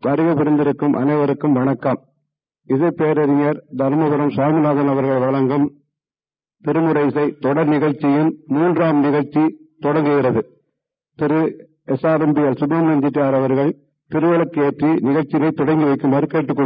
வருகை புரிந்திருக்கும் அனைவருக்கும் வணக்கம். இது பேரறிஞர் தர்மபுரம் சுவாமிநாதன் அவர்கள் வழங்கும் திருமுறைசை தொடர் நிகழ்ச்சியின் மூன்றாம் நிகழ்ச்சி தொடங்குகிறது. திரு S R M P L Subramanian அவர்கள் திருவிளக்கு ஏற்றி நிகழ்ச்சியை தொடங்கி வைக்குமாறு கேட்டுக்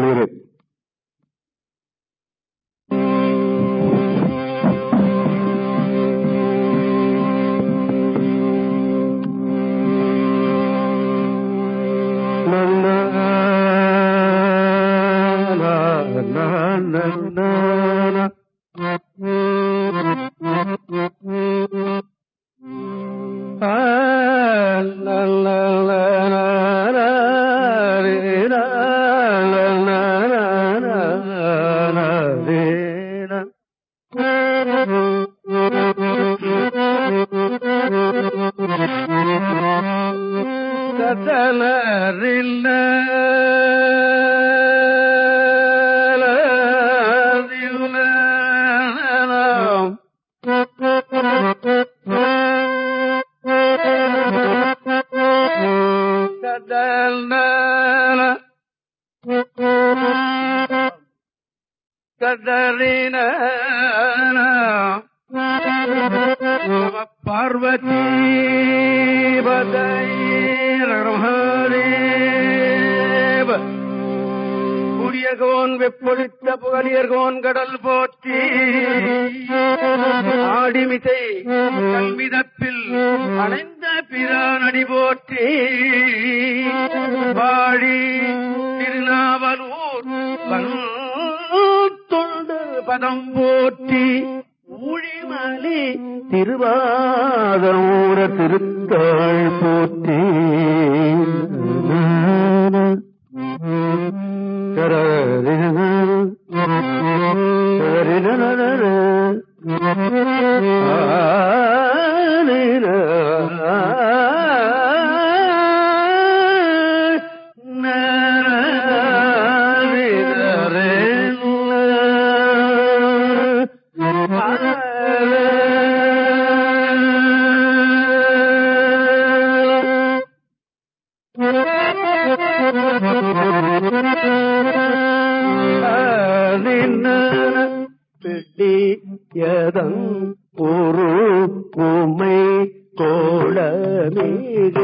给你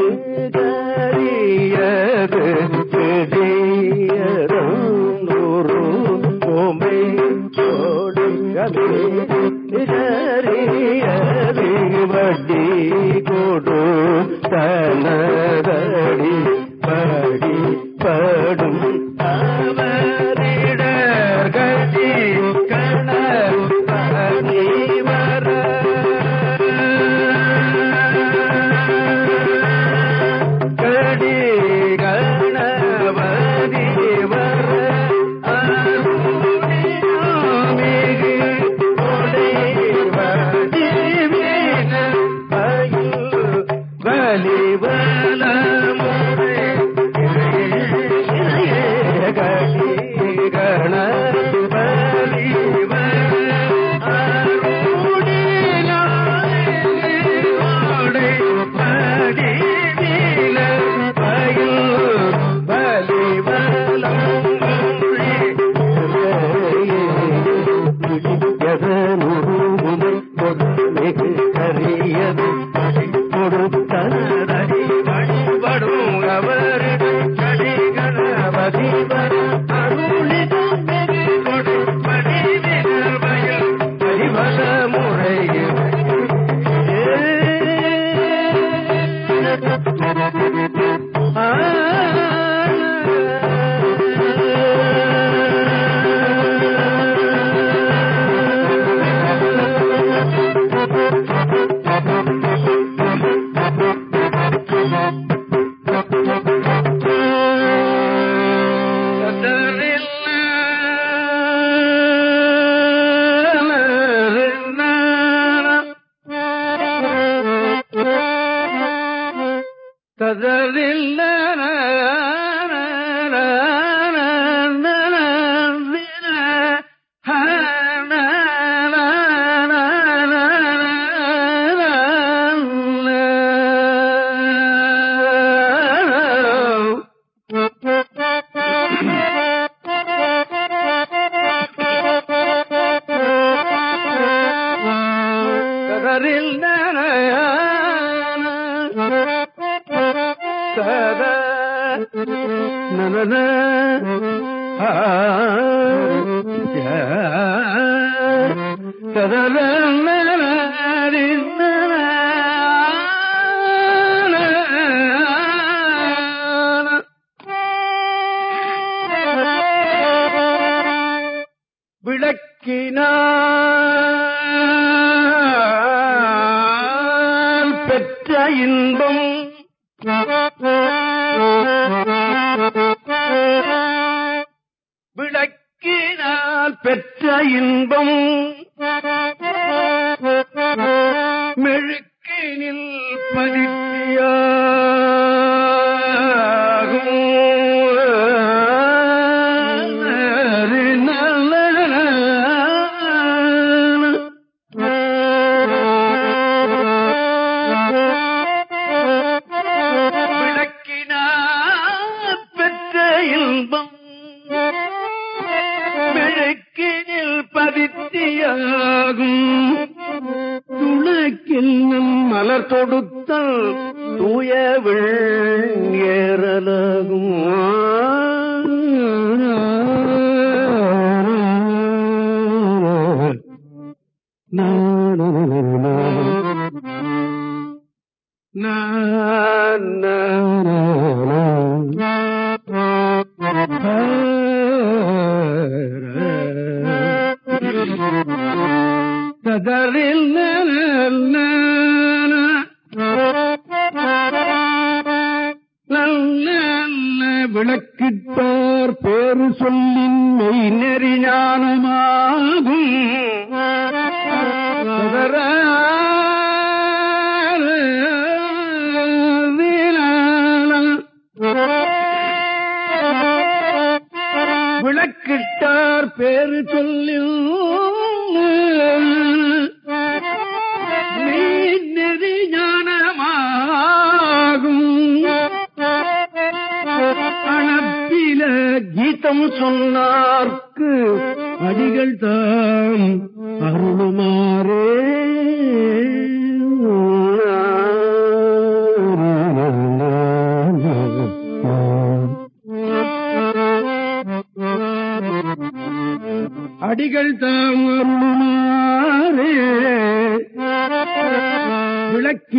ஆ,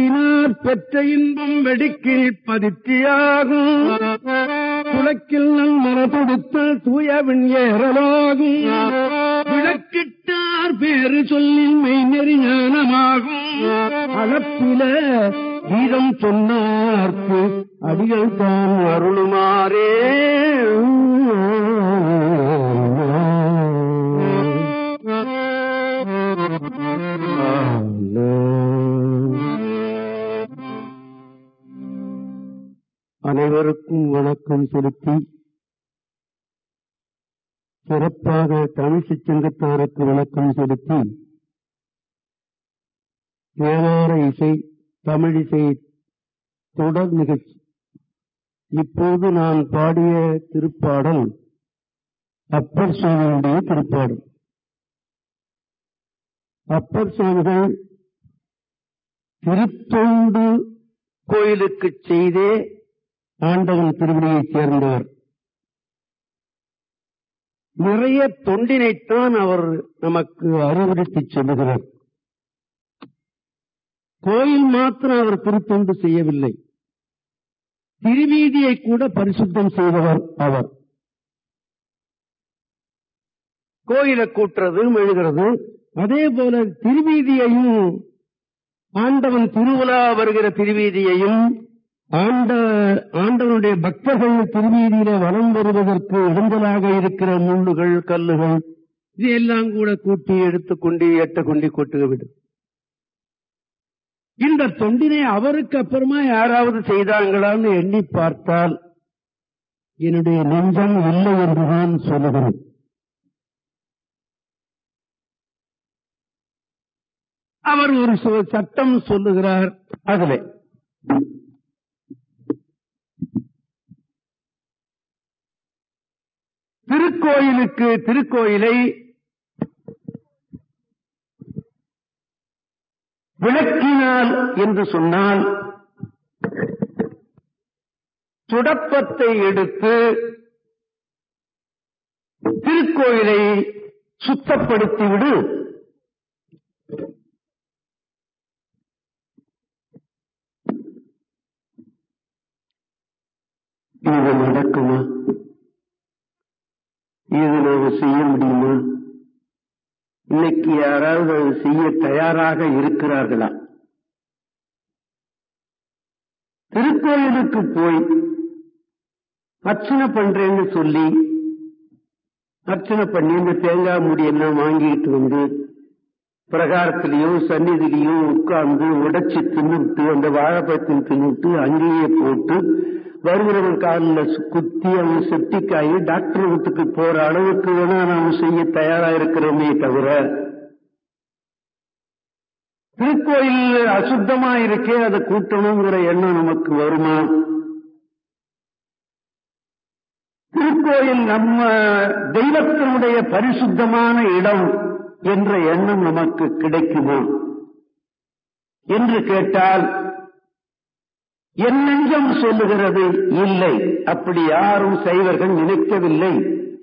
விளக்கினார் பெற்ற இன்பம் வெடிக்கில் பதித்தியாகும். குளக்கில் நல் மரத்தொடுத்த தூயவின் ஏறலாகும். விளக்கிட்டார் பேரு சொல்லி மெய்நெறி ஞானமாகும். அளப்பில கீதம் சொன்னார்க்கு அடிகள் தான் அருளுமாறே. அனைவருக்கும் வணக்கம் செலுத்தி சிறப்பாக தமிழ்ச்சி சங்கத்தாருக்கு வணக்கம் செலுத்தி வேதார இசை தமிழிசை தொடர் நிகழ்ச்சி. இப்போது நான் பாடிய திருப்பாடல் அப்பர் சுவாமியுடைய திருப்பாடல். அப்பர் சுவாமிகள் திருத்தொண்டு கோயிலுக்கு செய்தே ஆண்டவன் பிரிவினையைச் சேர்ந்தவர். நிறைய தொண்டினைத்தான் அவர் நமக்கு அறிவுறுத்திச் சொல்லுகிறார். கோயில் மாத்திரம் அவர் திருத்தொண்டு செய்யவில்லை. திருவீதியை கூட பரிசுத்தம் செய்தவர் அவர். கோயிலை கூட்டுறது மெழுகிறது அதே போல திருவீதியையும் ஆண்டவன் திருவிழா வருகிற திருவீதியையும் ஆண்ட ஆண்டவனுடைய பக்தர்கள் திருவீதியில வலம் வருவதற்கு இடைஞ்சலாக இருக்கிற முள்ளுகள் கல்லுகள் இதையெல்லாம் கூட கூட்டி எடுத்துக்கொண்டு எட்ட கொண்டு கொட்டுக விடும் இந்த தொண்டினை அவருக்கு அப்புறமா யாராவது செய்தாங்களான்னு எண்ணி பார்த்தால் என்னுடைய நெஞ்சம் இல்லை என்றுதான் சொல்லுகிறேன். அவர் ஒரு சட்டம் சொல்லுகிறார். அதிலே திருக்கோயிலுக்கு திருக்கோயிலை விளக்கினால் என்று சொன்னால் துடப்பத்தை எடுத்து திருக்கோயிலை சுத்தப்படுத்திவிடு. இது நடக்குமா? இது செய்ய முடியுமா? இன்னைக்கு யாராவது அது செய்ய தயாராக இருக்கிறார்களா? திருக்கோயிலுக்கு போய் அர்ச்சனை பண்றேன்னு சொல்லி அர்ச்சனை பண்ணி இந்த தேங்காய் முடியெல்லாம் வாங்கிட்டு வந்து பிரகாரத்திலேயோ சந்நிதியிலையோ உட்கார்ந்து உடைச்சு தின்னுட்டு அந்த வாழைப்பழத்தில் தின்னுட்டு அங்கேயே போட்டு வருகிறவன் காலில் குத்தி அவன் செப்டிக்காகி டாக்டர் வீட்டுக்கு போற அளவுக்கு வேணா நாம் செய்ய தயாரா இருக்கிறோமே தவிர திருக்கோயில் அசுத்தமா இருக்கே அதை கூட்டணுங்கிற எண்ணம் நமக்கு வருமா? திருக்கோயில் நம்ம தெய்வத்தினுடைய பரிசுத்தமான இடம் என்ற எண்ணம் நமக்கு கிடைக்குமா? என்று கேட்டால் என் நெஞ்சம் சொல்லுகிறது இல்லை. அப்படி யாரும் சைவர்கள் நினைக்கவில்லை.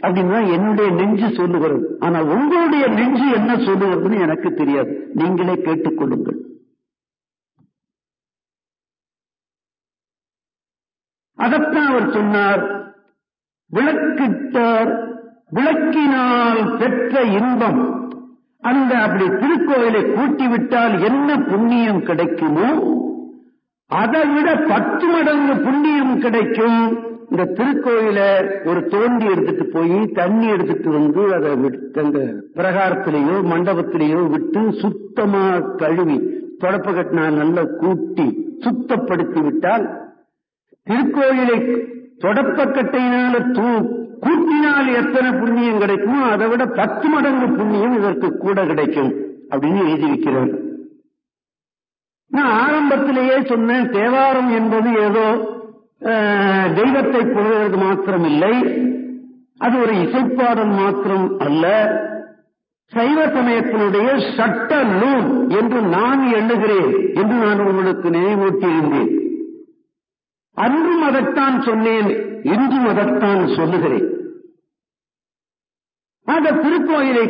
அப்படின்னா என்னுடைய நெஞ்சு சொல்லுகிறது. ஆனா உங்களுடைய நெஞ்சு என்ன சொல்லுகிறதுன்னு எனக்கு தெரியாது. நீங்களே கேட்டுக்கொள்ளுங்கள் அதத்தான் அவர் சொன்னார் விளக்கிட்டார் விளக்கினால் பெற்ற இன்பம். அந்த அப்படி திருக்கோயிலை கூட்டிவிட்டால் என்ன புண்ணியம் கிடைக்குமோ அதை விட பத்து மடங்கு புண்ணியம் கிடைக்கும். இந்த திருக்கோயில ஒரு தோண்டி எடுத்துட்டு போய் தண்ணி எடுத்துட்டு வந்து அதை அந்த பிரகாரத்திலேயோ மண்டபத்திலேயோ விட்டு சுத்தமா கழுவி தொடப்ப கட்டினா நல்லா கூட்டி சுத்தப்படுத்தி விட்டால் திருக்கோயிலை தொடப்பக்கட்டையினால தூ கூட்டினால் எத்தனை புண்ணியம் கிடைக்குமோ அதை விட பத்து மடங்கு புண்ணியம் இதற்கு கூட கிடைக்கும் அப்படின்னு எழுதி வைக்கிறேன் நான் ஆரம்பத்திலேயே சொன்னேன் தேவாரம் என்பது ஏதோ தெய்வத்தை புகழ்வது மாத்திரம் இல்லை அது ஒரு இசைப்பாடல் மாத்திரம் அல்ல. சைவ சமயத்தினுடைய சட்ட நூல் என்று நான் எண்ணுகிறேன் என்று நான் உங்களுக்கு நினைவூட்டியிருந்தேன். அன்றும் அதைத்தான் சொன்னேன் இன்றும் அதைத்தான் சொல்லுகிறேன். அந்த திருக்கோயிலை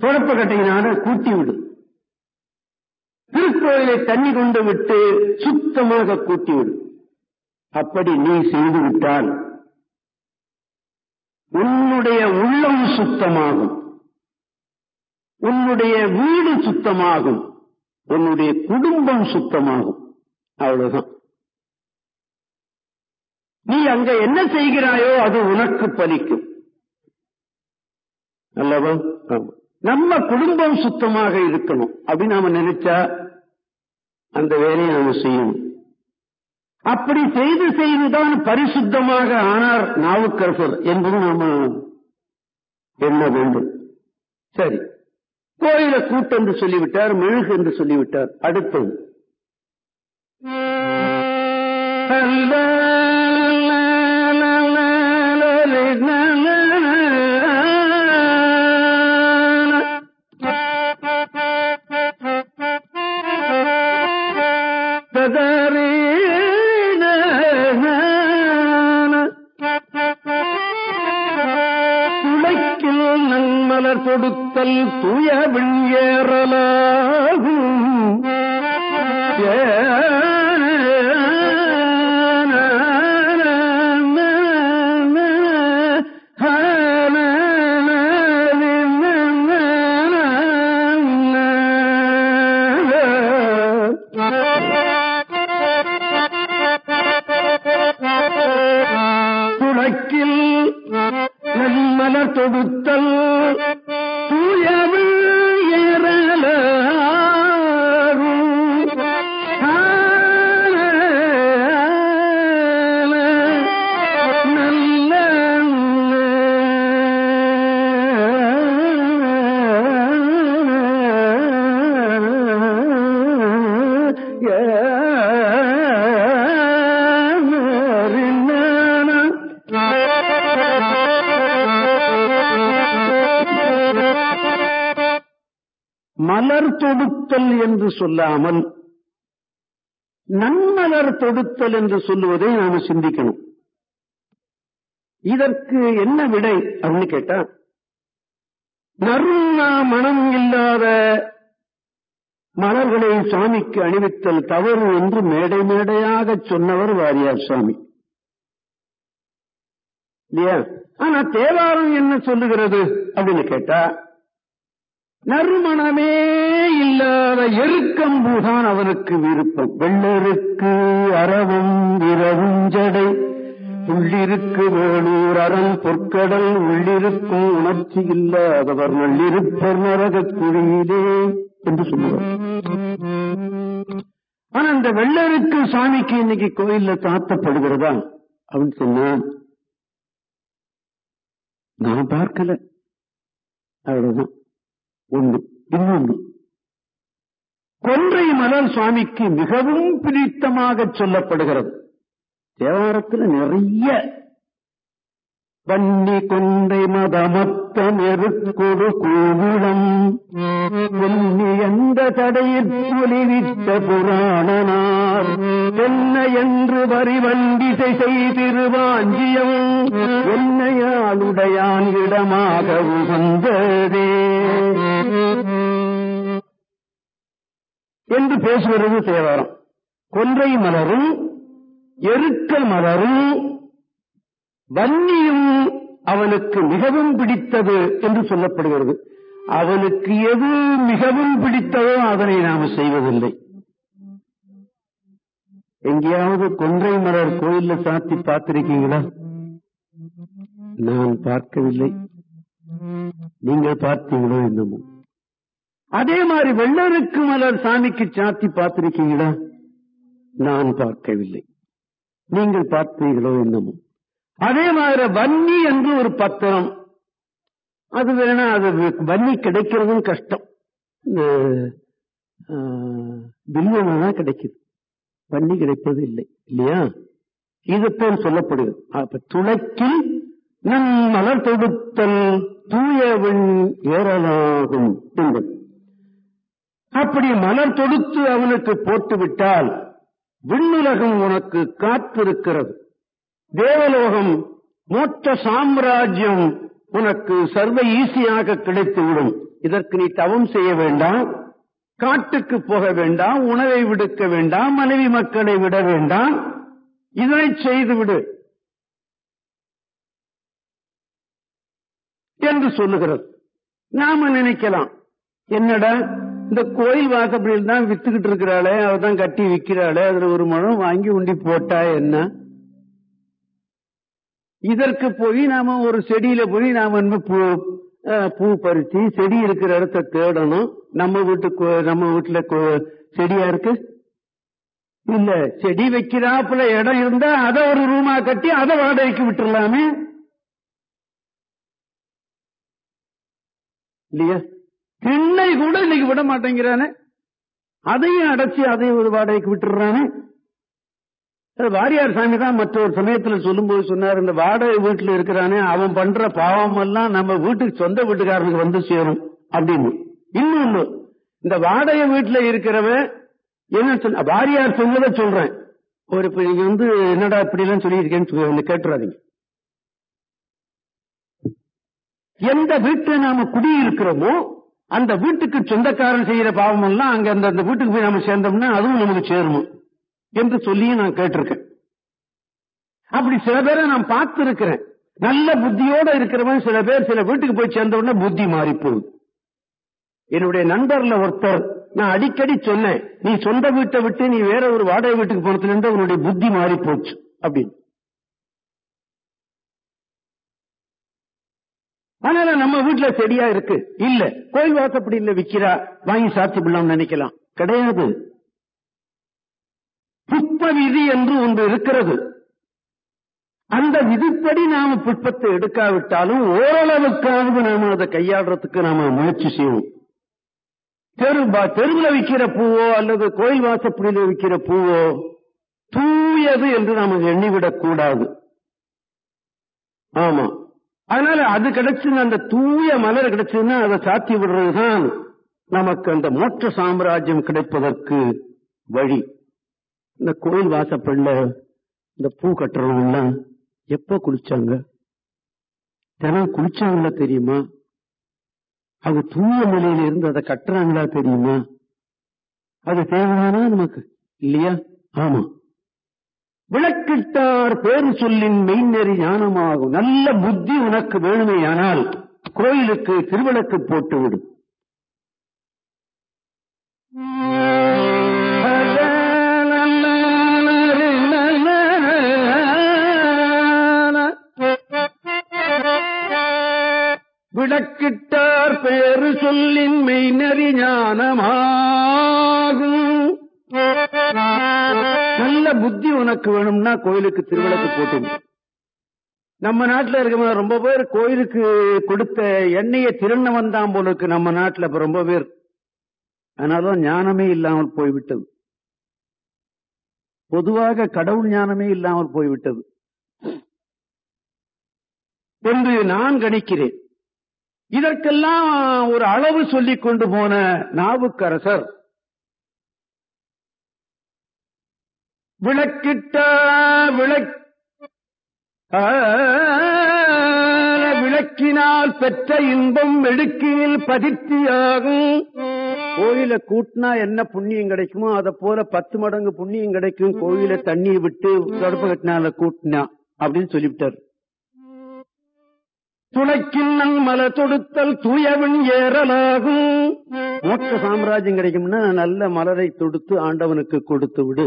துறப்பக்கட்டையினால கூட்டிவிடும் திருக்கோயிலை தண்ணி கொண்டு விட்டு சுத்தமாக கூட்டிவிடும் அப்படி நீ செய்து விட்டால் உன்னுடைய உள்ளம் சுத்தமாகும். உன்னுடைய வீடு சுத்தமாகும். உன்னுடைய குடும்பம் சுத்தமாகும். அவ்வளவுதான். நீ அங்க என்ன செய்கிறாயோ அது உனக்கு பலிக்கும். அல்லவா? நம்ம குடும்பம் சுத்தமாக இருக்கணும். அப்படின்னு நாம நினைச்சா அந்த வேலையை நாம செய்யணும். அப்படி செய்து செய்துதான் பரிசுத்தமாக ஆனார் நாவுக்கரசர் என்பது நாம எண்ண வேண்டும்? சரி. கோயில கூட்டம் என்று சொல்லிவிட்டார் மெழுகு என்று சொல்லிவிட்டார். அடுத்தது. தூய தொடுத்தல் என்று சொல்லாமல் நன்மலர் தொடுத்தல் என்று சொல்லுவதை நாம சிந்திக்கணும். இதற்கு என்ன விடை அப்படின்னு கேட்டா நறுணா மனம் இல்லாத மலர்களை சுவாமிக்கு அணிவித்தல் தவறு என்று மேடை மேடையாக சொன்னவர் வாரியார் சுவாமி இல்லையா? ஆனா தேவாரம் என்ன சொல்லுகிறது அப்படின்னு கேட்டா நறுமணமே இல்லாத எருக்கம்பூதான் அவனுக்கு விருப்பம். வெள்ளருக்கு அறவும் இரவும் ஜடை. உள்ளிருக்கு வேலூர் அறம் பொற்கடல் உள்ளிருக்கும் உணர்ச்சி இல்லாதவர் நள்ளிருப்பர் நரகக் குழியிலே என்று சொல்லுவார். ஆனா இந்த வெள்ளருக்கு சாமிக்கு இன்னைக்கு கோயில்ல தாத்தப்படுகிறதா? அப்படின்னு சொன்னான் நான் பார்க்கல. அவ்வளவுதான். ஒண்ணு. இன்னொன்னு. கொன்றை மலர் சுவாமிக்கு மிகவும் பிடித்தமாக சொல்லப்படுகிறது. தேவாரத்தில் நிறைய வன்னி கொண்டை மதமத்த நெருக்கொடு கோவிடம் பொன்னி எந்த தடையில் பொலிவித்த புராணனார். என்ன என்று வரி வண்டிசை செய்திருவாஞ்சியம் என்னையாளுடையான் இடமாக உகந்ததே. என்று பேசுகிறது தேவாரம். கொன்றை மலரும் எருக்க மலரும் வன்னியும் அவனுக்கு மிகவும் பிடித்தது என்று சொல்லப்படுகிறது. அவனுக்கு எது மிகவும் பிடித்ததோ அதனை நாம் செய்வதில்லை. எங்கேயாவது கொன்றை மலர் கோயில்ல சாத்தி பார்த்திருக்கீங்களா? நான் பார்க்கவில்லை. நீங்கள் பார்த்தீங்களோ என்னமோ. அதே மாதிரி வெள்ளருக்கு மலர் சாமிக்கு சாத்தி பார்த்திருக்கீங்களா? நான் பார்க்கவில்லை. நீங்கள் பார்த்தீர்களோ என்னமோ. அதே மாதிரி வன்னி என்று ஒரு பத்திரம். அது வேணா அது வன்னி கிடைக்கிறதும் கஷ்டம். பில்வனா தான் கிடைக்குது. வன்னி கிடைப்பது இல்லை இல்லையா? இதுதான் சொல்லப்படுது அப்ப துளக்கில் நம் மலர் தொடுத்தல் தூயவன் ஏறலாகும் என்பது. அப்படி மலர் தொடுத்து அவனுக்கு போட்டுவிட்டால் விண்ணுலகம் உனக்கு காத்திருக்கிறது. தேவலோகம் மோட்ச சாம்ராஜ்யம் உனக்கு சர்வ ஈசியாக கிடைத்துவிடும். இதற்கு நீ தவம் செய்ய வேண்டாம் காட்டுக்கு போக வேண்டாம் உணவை விடுக்க வேண்டாம் மனைவி மக்களை விட வேண்டாம். இதனை செய்துவிடு என்று சொல்லுகிறது. நாம நினைக்கலாம். என்னடா? இந்த கோயில் வாசப்படியில் தான் வித்துக்கிட்டு இருக்கிறாளே அவதான் கட்டி விற்கிறாளே அதுல ஒரு முழம் வாங்கி உண்டி போட்டா என்ன? இதற்கு போய் நாம ஒரு செடியில போய் நாம பூ பூ பறிச்சு செடி இருக்கிற இடத்த தேடணும். நம்ம வீட்டுக்கு நம்ம வீட்டுல செடியா இருக்கு? இல்ல செடி வைக்கிறாப்புல இடம் இருந்தா அதை ஒரு ரூமா கட்டி அதை வாடகைக்கு விட்டுடலாமே இல்லையா? பின்னை கூட இன்னைக்கு விட மாட்டேங்கிறானே? அதையும் அடைச்சி அதையும் ஒரு வாடகைக்கு விட்டுறானே வாரியார் சாமி தான் மற்றொரு சமயத்துல சொல்லும்போது சொன்னார் இந்த வாடகை வீட்டுல இருக்கிறானே அவன் பண்ற பாவம் எல்லாம் நம்ம வீட்டுக்கு சொந்த வீட்டுக்காரனுக்கு வந்து சேரும் அப்படின்னு. இன்னொன்னு இந்த வாடகை வீட்டுல இருக்கிறவன் என்ன சொன்ன வாரியார் சொன்னதை சொல்றேன். ஒரு இப்ப நீங்க வந்து என்னடா இப்படி எல்லாம் சொல்லியிருக்கேன்னு கேட்டுறாதீங்க. எந்த வீட்டுல நாம குடியிருக்கிறோமோ அந்த வீட்டுக்கு சொந்தக்காரன் செய்யற பாவம் எல்லாம் அங்க அந்த வீட்டுக்கு போய் நாம சேர்ந்தோம்னா அதுவும் நமக்கு சேரும்? என்று சொல்லியும் நான் கேட்டிருக்கேன். அப்படி சில பேரை நான் பார்த்து இருக்கிறேன் நல்ல புத்தியோட இருக்கிறவன் சில பேர் சில வீட்டுக்கு போய் சேர்ந்த உடனே புத்தி மாறி போகுது என்னுடைய நண்பர்ல ஒருத்தர் நான் அடிக்கடி சொன்னேன் நீ சொந்த வீட்டை விட்டு நீ வேற ஒரு வாடகை வீட்டுக்கு போனதுல இருந்து உன்னுடைய புத்தி மாறி போச்சு அப்படின்னு. அதனால நம்ம வீட்டுல செடியா இருக்கு. இல்ல. கோயில் வாசப்படியில் விக்கிறா வாங்கி சாத்திப்பிடலாம் நினைக்கலாம். கிடையாது. புட்ப விதி என்று ஒன்று இருக்கிறது. அந்த விதிப்படி நாம புட்பத்தை எடுக்காவிட்டாலும் ஓரளவுக்காவது நாம அதை கையாடுறதுக்கு நாம முயற்சி செய்வோம். தெரு தெருவில் விற்கிற பூவோ அல்லது கோயில் வாசப்படியில் விற்கிற பூவோ தூயது என்று நாம எண்ணிவிடக் கூடாது ஆமா. அதனால அது கிடைச்சு அந்த தூய மலர் கிடைச்சதுன்னா அதை சாத்தி விடுறதுதான் நமக்கு அந்த மோட்ச சாம்ராஜ்யம் கிடைப்பதற்கு வழி. இந்த கோயில் வாசப்படில இந்த பூ கட்டுறவங்க எல்லாம் எப்ப குளிச்சாங்க? தினம் குளிச்சாங்களா தெரியுமா? அவங்க தூய மலையில இருந்து அதை கட்டுறாங்களா தெரியுமா? அது தேவையானா நமக்கு? இல்லையா? ஆமா. விளக்கிட்டார் பேரு சொல்லின் மெய்நெறி ஞானமாகும். நல்ல புத்தி உனக்கு வேணுமே கோயிலுக்கு திருவிளக்கு போட்டுவிடும் விளக்கிட்டார் பேரு சொல்லின் மெய்நெறி ஞானமாகும். புத்தி உனக்கு வேணும்னா கோயிலுக்கு திருவிளக்கு போட்டு நம்ம நாட்டுல இருக்க ரொம்ப பேர் கோயிலுக்கு கொடுத்த எண்ணெயை திருண்ண வந்தான் போல இருக்கு நம்ம நாட்டுல இப்ப ரொம்ப பேர். அதனாலதான் ஞானமே இல்லாமல் போய்விட்டது. பொதுவாக கடவுள் ஞானமே இல்லாமல் போய்விட்டது. என்று நான் கணிக்கிறேன். இதற்கெல்லாம் ஒரு அளவு சொல்லிக் கொண்டு போன நாவுக்கரசர் விளக்கிட்ட விளக் விளக்கினால் பெற்ற இன்பம் மெடுக்கினில் பதித்தியாகும் கோயில கூட்டினா என்ன புண்ணியம் கிடைக்குமோ அதை போல பத்து மடங்கு புண்ணியம் கிடைக்கும். கோயில தண்ணியை விட்டு தடுப்பு கட்டினால கூட்டினா அப்படின்னு சொல்லிவிட்டார். நன் மல தொடுத்தல் தூயவன் ஏறலாகும். மோட்ச சாம்ராஜ்யம் கிடைக்கும்னா நல்ல மலரை தொடுத்து ஆண்டவனுக்கு கொடுத்து விடு.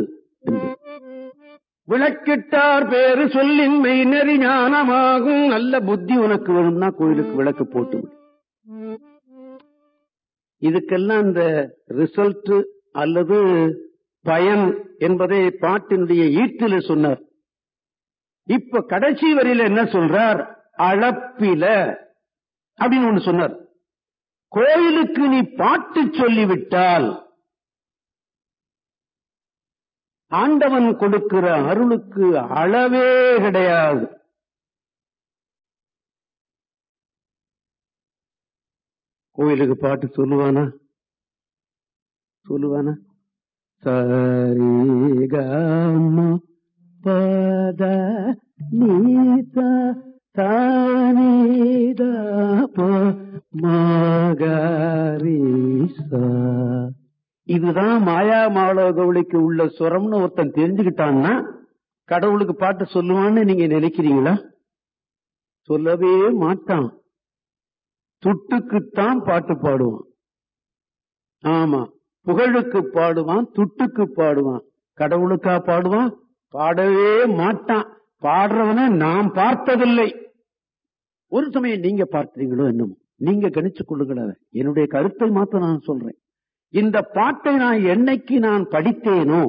விளக்கிட்டார் பேரு சொல்லின் மெய்நெறி ஞானமாகும். நல்ல புத்தி உனக்கு வேணும்னா கோயிலுக்கு விளக்கு போட்டு இதுக்கெல்லாம் இந்த ரிசல்ட் அல்லது பயன் என்பதை பாட்டினுடைய ஈட்டில சொன்னார். இப்ப கடைசி வரியில என்ன சொல்றார்? அளப்பில அப்படின்னு ஒண்ணு சொன்னார். கோயிலுக்கு நீ பாட்டு சொல்லிவிட்டால் ஆண்டவன் கொடுக்கிற அருளுக்கு அளவே கிடையாது. கோயிலுக்கு பாட்டு சொல்லுவானா? சொல்லுவானா? சரிகம பத நீத தானித மகரிசா இதுதான் மாயா மாளவ உள்ள சுரம்னு ஒருத்தன் தெரிஞ்சுக்கிட்டான்னா கடவுளுக்கு பாட்டு சொல்லுவான்னு நீங்க நினைக்கிறீங்களா? சொல்லவே மாட்டான். துட்டுக்குத்தான் பாட்டு பாடுவான். ஆமா புகழுக்கு பாடுவான் துட்டுக்கு பாடுவான். கடவுளுக்கா பாடுவான்? பாடவே மாட்டான். பாடுறவன நாம் பார்த்ததில்லை. ஒரு சமயம் நீங்க பார்த்தீங்களோ என்னமோ? நீங்க கணிச்சு கொள்ளுங்கள என்னுடைய கருத்தை மாத்த நான் சொல்றேன். இந்த பாட்டை நான் என்னைக்கு நான் படித்தேனோ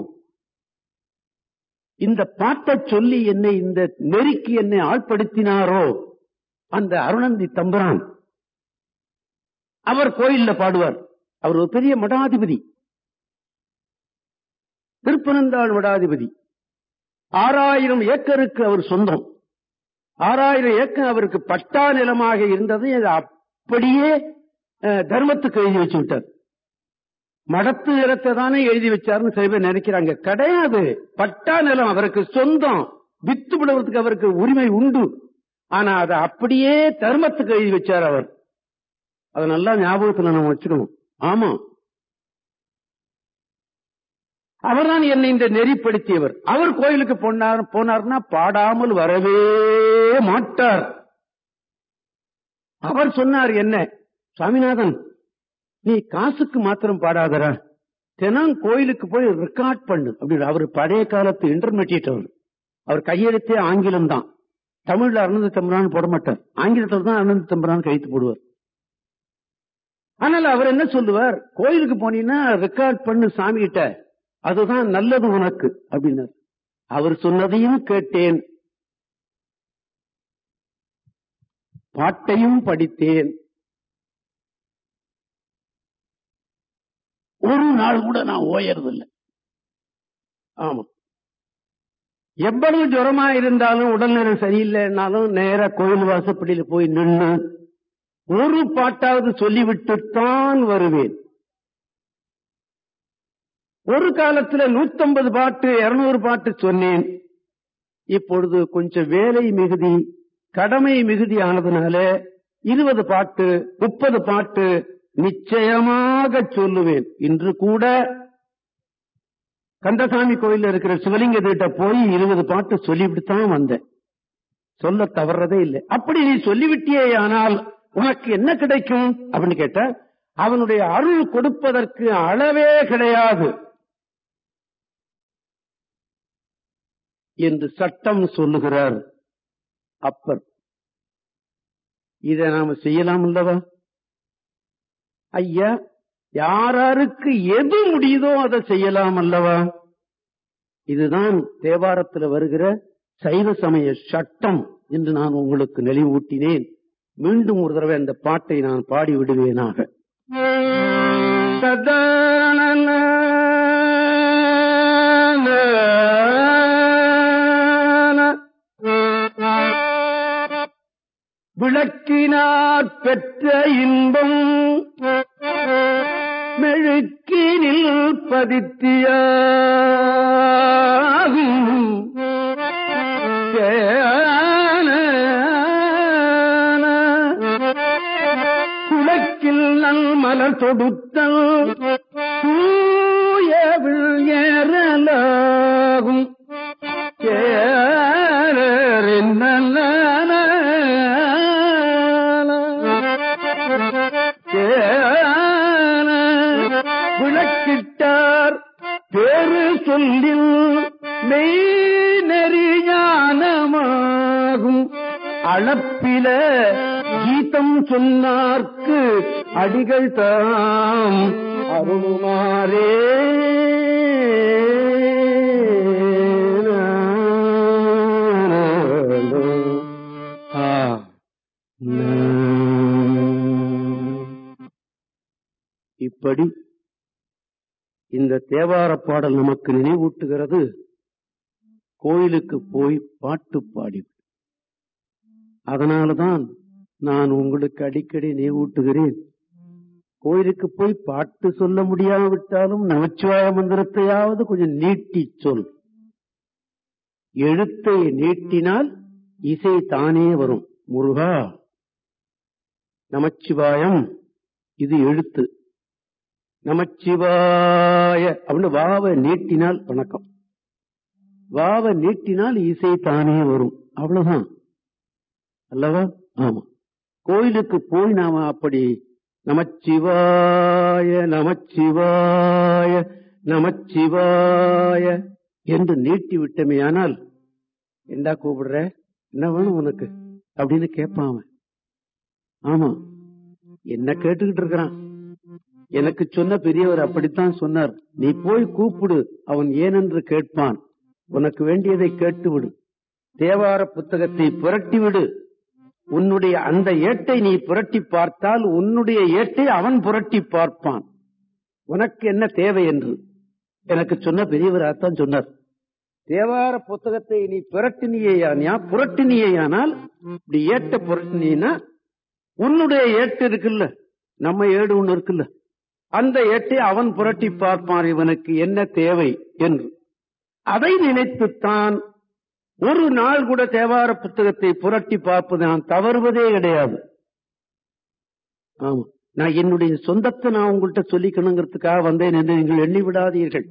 இந்த பாட்டை சொல்லி என்னை இந்த நெருக்கி என்னை ஆள்படுத்தினாரோ அந்த அருணந்தி தம்புரான் அவர் கோயில்ல பாடுவார். அவர் ஒரு பெரிய மடாதிபதி. திருப்பனந்தாள் மடாதிபதி. ஆறாயிரம் ஏக்கருக்கு அவர் சொந்தம். ஆறாயிரம் ஏக்கர் அவருக்கு பட்டா நிலமாக இருந்தது. அது அப்படியே தர்மத்துக்கு எழுதி வச்சு விட்டார் மடத்து நிலத்தை தானே எழுதி வச்சாருன்னு சில பேர் நினைக்கிறாங்க. கிடையாது. பட்டா நிலம் அவருக்கு சொந்தம். வித்து விடுவதற்கு அவருக்கு உரிமை உண்டு. ஆனா அதை அப்படியே தர்மத்துக்கு எழுதி வச்சார் அவர். அதை நல்லா ஞாபகத்துல நம்ம வச்சுக்கணும் ஆமா. அவர்தான் என்னை இந்த நெறிப்படுத்தியவர். அவர் கோயிலுக்கு போனார் போனார்னா பாடாமல் வரவே மாட்டார். அவர் சொன்னார் என்ன? சாமிநாதன் நீ காசுக்கு மாத்திரம் பாடாதரா தினம் கோயிலுக்கு போய் ரெக்கார்ட் பண்ணு. அப்படின்னு அவர் பழைய காலத்து இன்டர்மீடியட் அவர். அவர் கையெழுத்தே ஆங்கிலம் தான். தமிழ்ல அருணந்த தம்பரான் போட மாட்டார். ஆங்கிலத்தில் தான் அருணந்த தம்பரான் கைத்து போடுவார். ஆனால் அவர் என்ன சொல்லுவார்? கோயிலுக்கு போனீங்கன்னா ரெக்கார்ட் பண்ணு சாமி கிட்ட அதுதான் நல்லது உனக்கு அப்படின்னார். அவர் சொன்னதையும் கேட்டேன். பாட்டையும் படித்தேன். ஒரு நாள் கூட நான் ஓயறதில்லை. ஆமா. எவ்வளவு ஜுரமா இருந்தாலும் உடல்நிலை சரியில்லைன்னாலும் நேரா கோயில் வாசப்படியில போய் நின்று ஒரு பாட்டாவது சொல்லிவிட்டுத்தான் வருவேன். ஒரு காலத்துல நூத்தம்பது பாட்டு இருநூறு பாட்டு சொன்னேன். இப்பொழுது கொஞ்சம் வேலை மிகுதி கடமை மிகுதி ஆனதுனால இருபது பாட்டு முப்பது பாட்டு நிச்சயமாக சொல்லுவேன். இன்று கூட கந்தசாமி கோயில் இருக்கிற சிவலிங்க கிட்ட போய் இருபது பாட்டு சொல்லிவிட்டுத்தான் வந்தேன். சொல்ல தவறதே இல்லை. அப்படி நீ சொல்லிவிட்டியே ஆனால் உனக்கு என்ன கிடைக்கும்? அப்படின்னு கேட்ட அவனுடைய அருள் கொடுப்பதற்கு அளவே கிடையாது. என்று சட்டம் சொல்லுகிறார் அப்பர். இதை நாம செய்யலாம் அல்லவா? ஐயா யாராருக்கு எது முடியுதோ அதை செய்யலாம் அல்லவா? இதுதான் தேவாரத்தில் வருகிற சைவ சமய சட்டம் என்று நான் உங்களுக்கு நெளிவூட்டினேன். மீண்டும் ஒரு தடவை அந்த பாட்டை நான் பாடி விடுவேனாக விளக்கினார் பெற்ற இன்பம். மெழுக்கினில் பதித்தியாகும் தேவார பாடல் நமக்கு நினைவூட்டுகிறது. கோயிலுக்கு போய் பாட்டு பாடி. அதனாலதான் நான் உங்களுக்கு அடிக்கடி நினைவூட்டுகிறேன். கோயிலுக்கு போய் பாட்டு சொல்ல முடியாவிட்டாலும் நமச்சிவாய மந்திரத்தையாவது கொஞ்சம் நீட்டி சொல். எழுத்தை நீட்டினால் இசை தானே வரும். முருகா நமச்சிவாயம் இது எழுத்து. நமச்சிவாய அப்படின்னு வாவ நீட்டினால் வணக்கம். வாவ நீட்டினால் இசை தானே வரும். அவ்வளவுதான். அல்லவா? ஆமா. கோயிலுக்கு போய் நாம அப்படி நமச்சிவாய நமச்சிவாய நமச்சிவாய என்று நீட்டி விட்டமையானால் என்ன கூப்பிடுற? என்ன வேணும் உனக்கு? அப்படின்னு கேட்பான் அவன். ஆமா. என்ன கேட்டுக்கிட்டு இருக்கிறான்? எனக்கு சொன்ன பெரியவர் அப்படித்தான் சொன்னார். நீ போய் கூப்பிடு அவன் ஏனென்று கேட்பான். உனக்கு வேண்டியதை கேட்டு விடு தேவார புத்தகத்தை புரட்டி விடு உன்னுடைய அந்த ஏட்டை நீ புரட்டி பார்த்தால் உன்னுடைய ஏட்டை அவன் புரட்டி பார்ப்பான். உனக்கு என்ன தேவை என்று? எனக்கு சொன்ன பெரியவராகத்தான் சொன்னார். தேவார புத்தகத்தை நீ புரட்டினியா புரட்டினியானால் இப்படி ஏட்ட புரட்டினா உன்னுடைய ஏட்டு இருக்குல்ல நம்ம ஏடு ஒண்ணு இருக்குல்ல. அந்த ஏட்டை அவன் புரட்டி பார்ப்பான் இவனுக்கு என்ன தேவை என்று. அதை நினைத்துத்தான் ஒரு நாள் கூட தேவார புத்தகத்தை புரட்டி பார்ப்பது நான் தவறுவதே கிடையாது. ஆமா. நான் என்னுடைய சொந்தத்தை நான் உங்கள்கிட்ட சொல்லிக்கணுங்கிறதுக்காக வந்தேன் என்று நீங்கள் எண்ணி விடாதீர்கள்.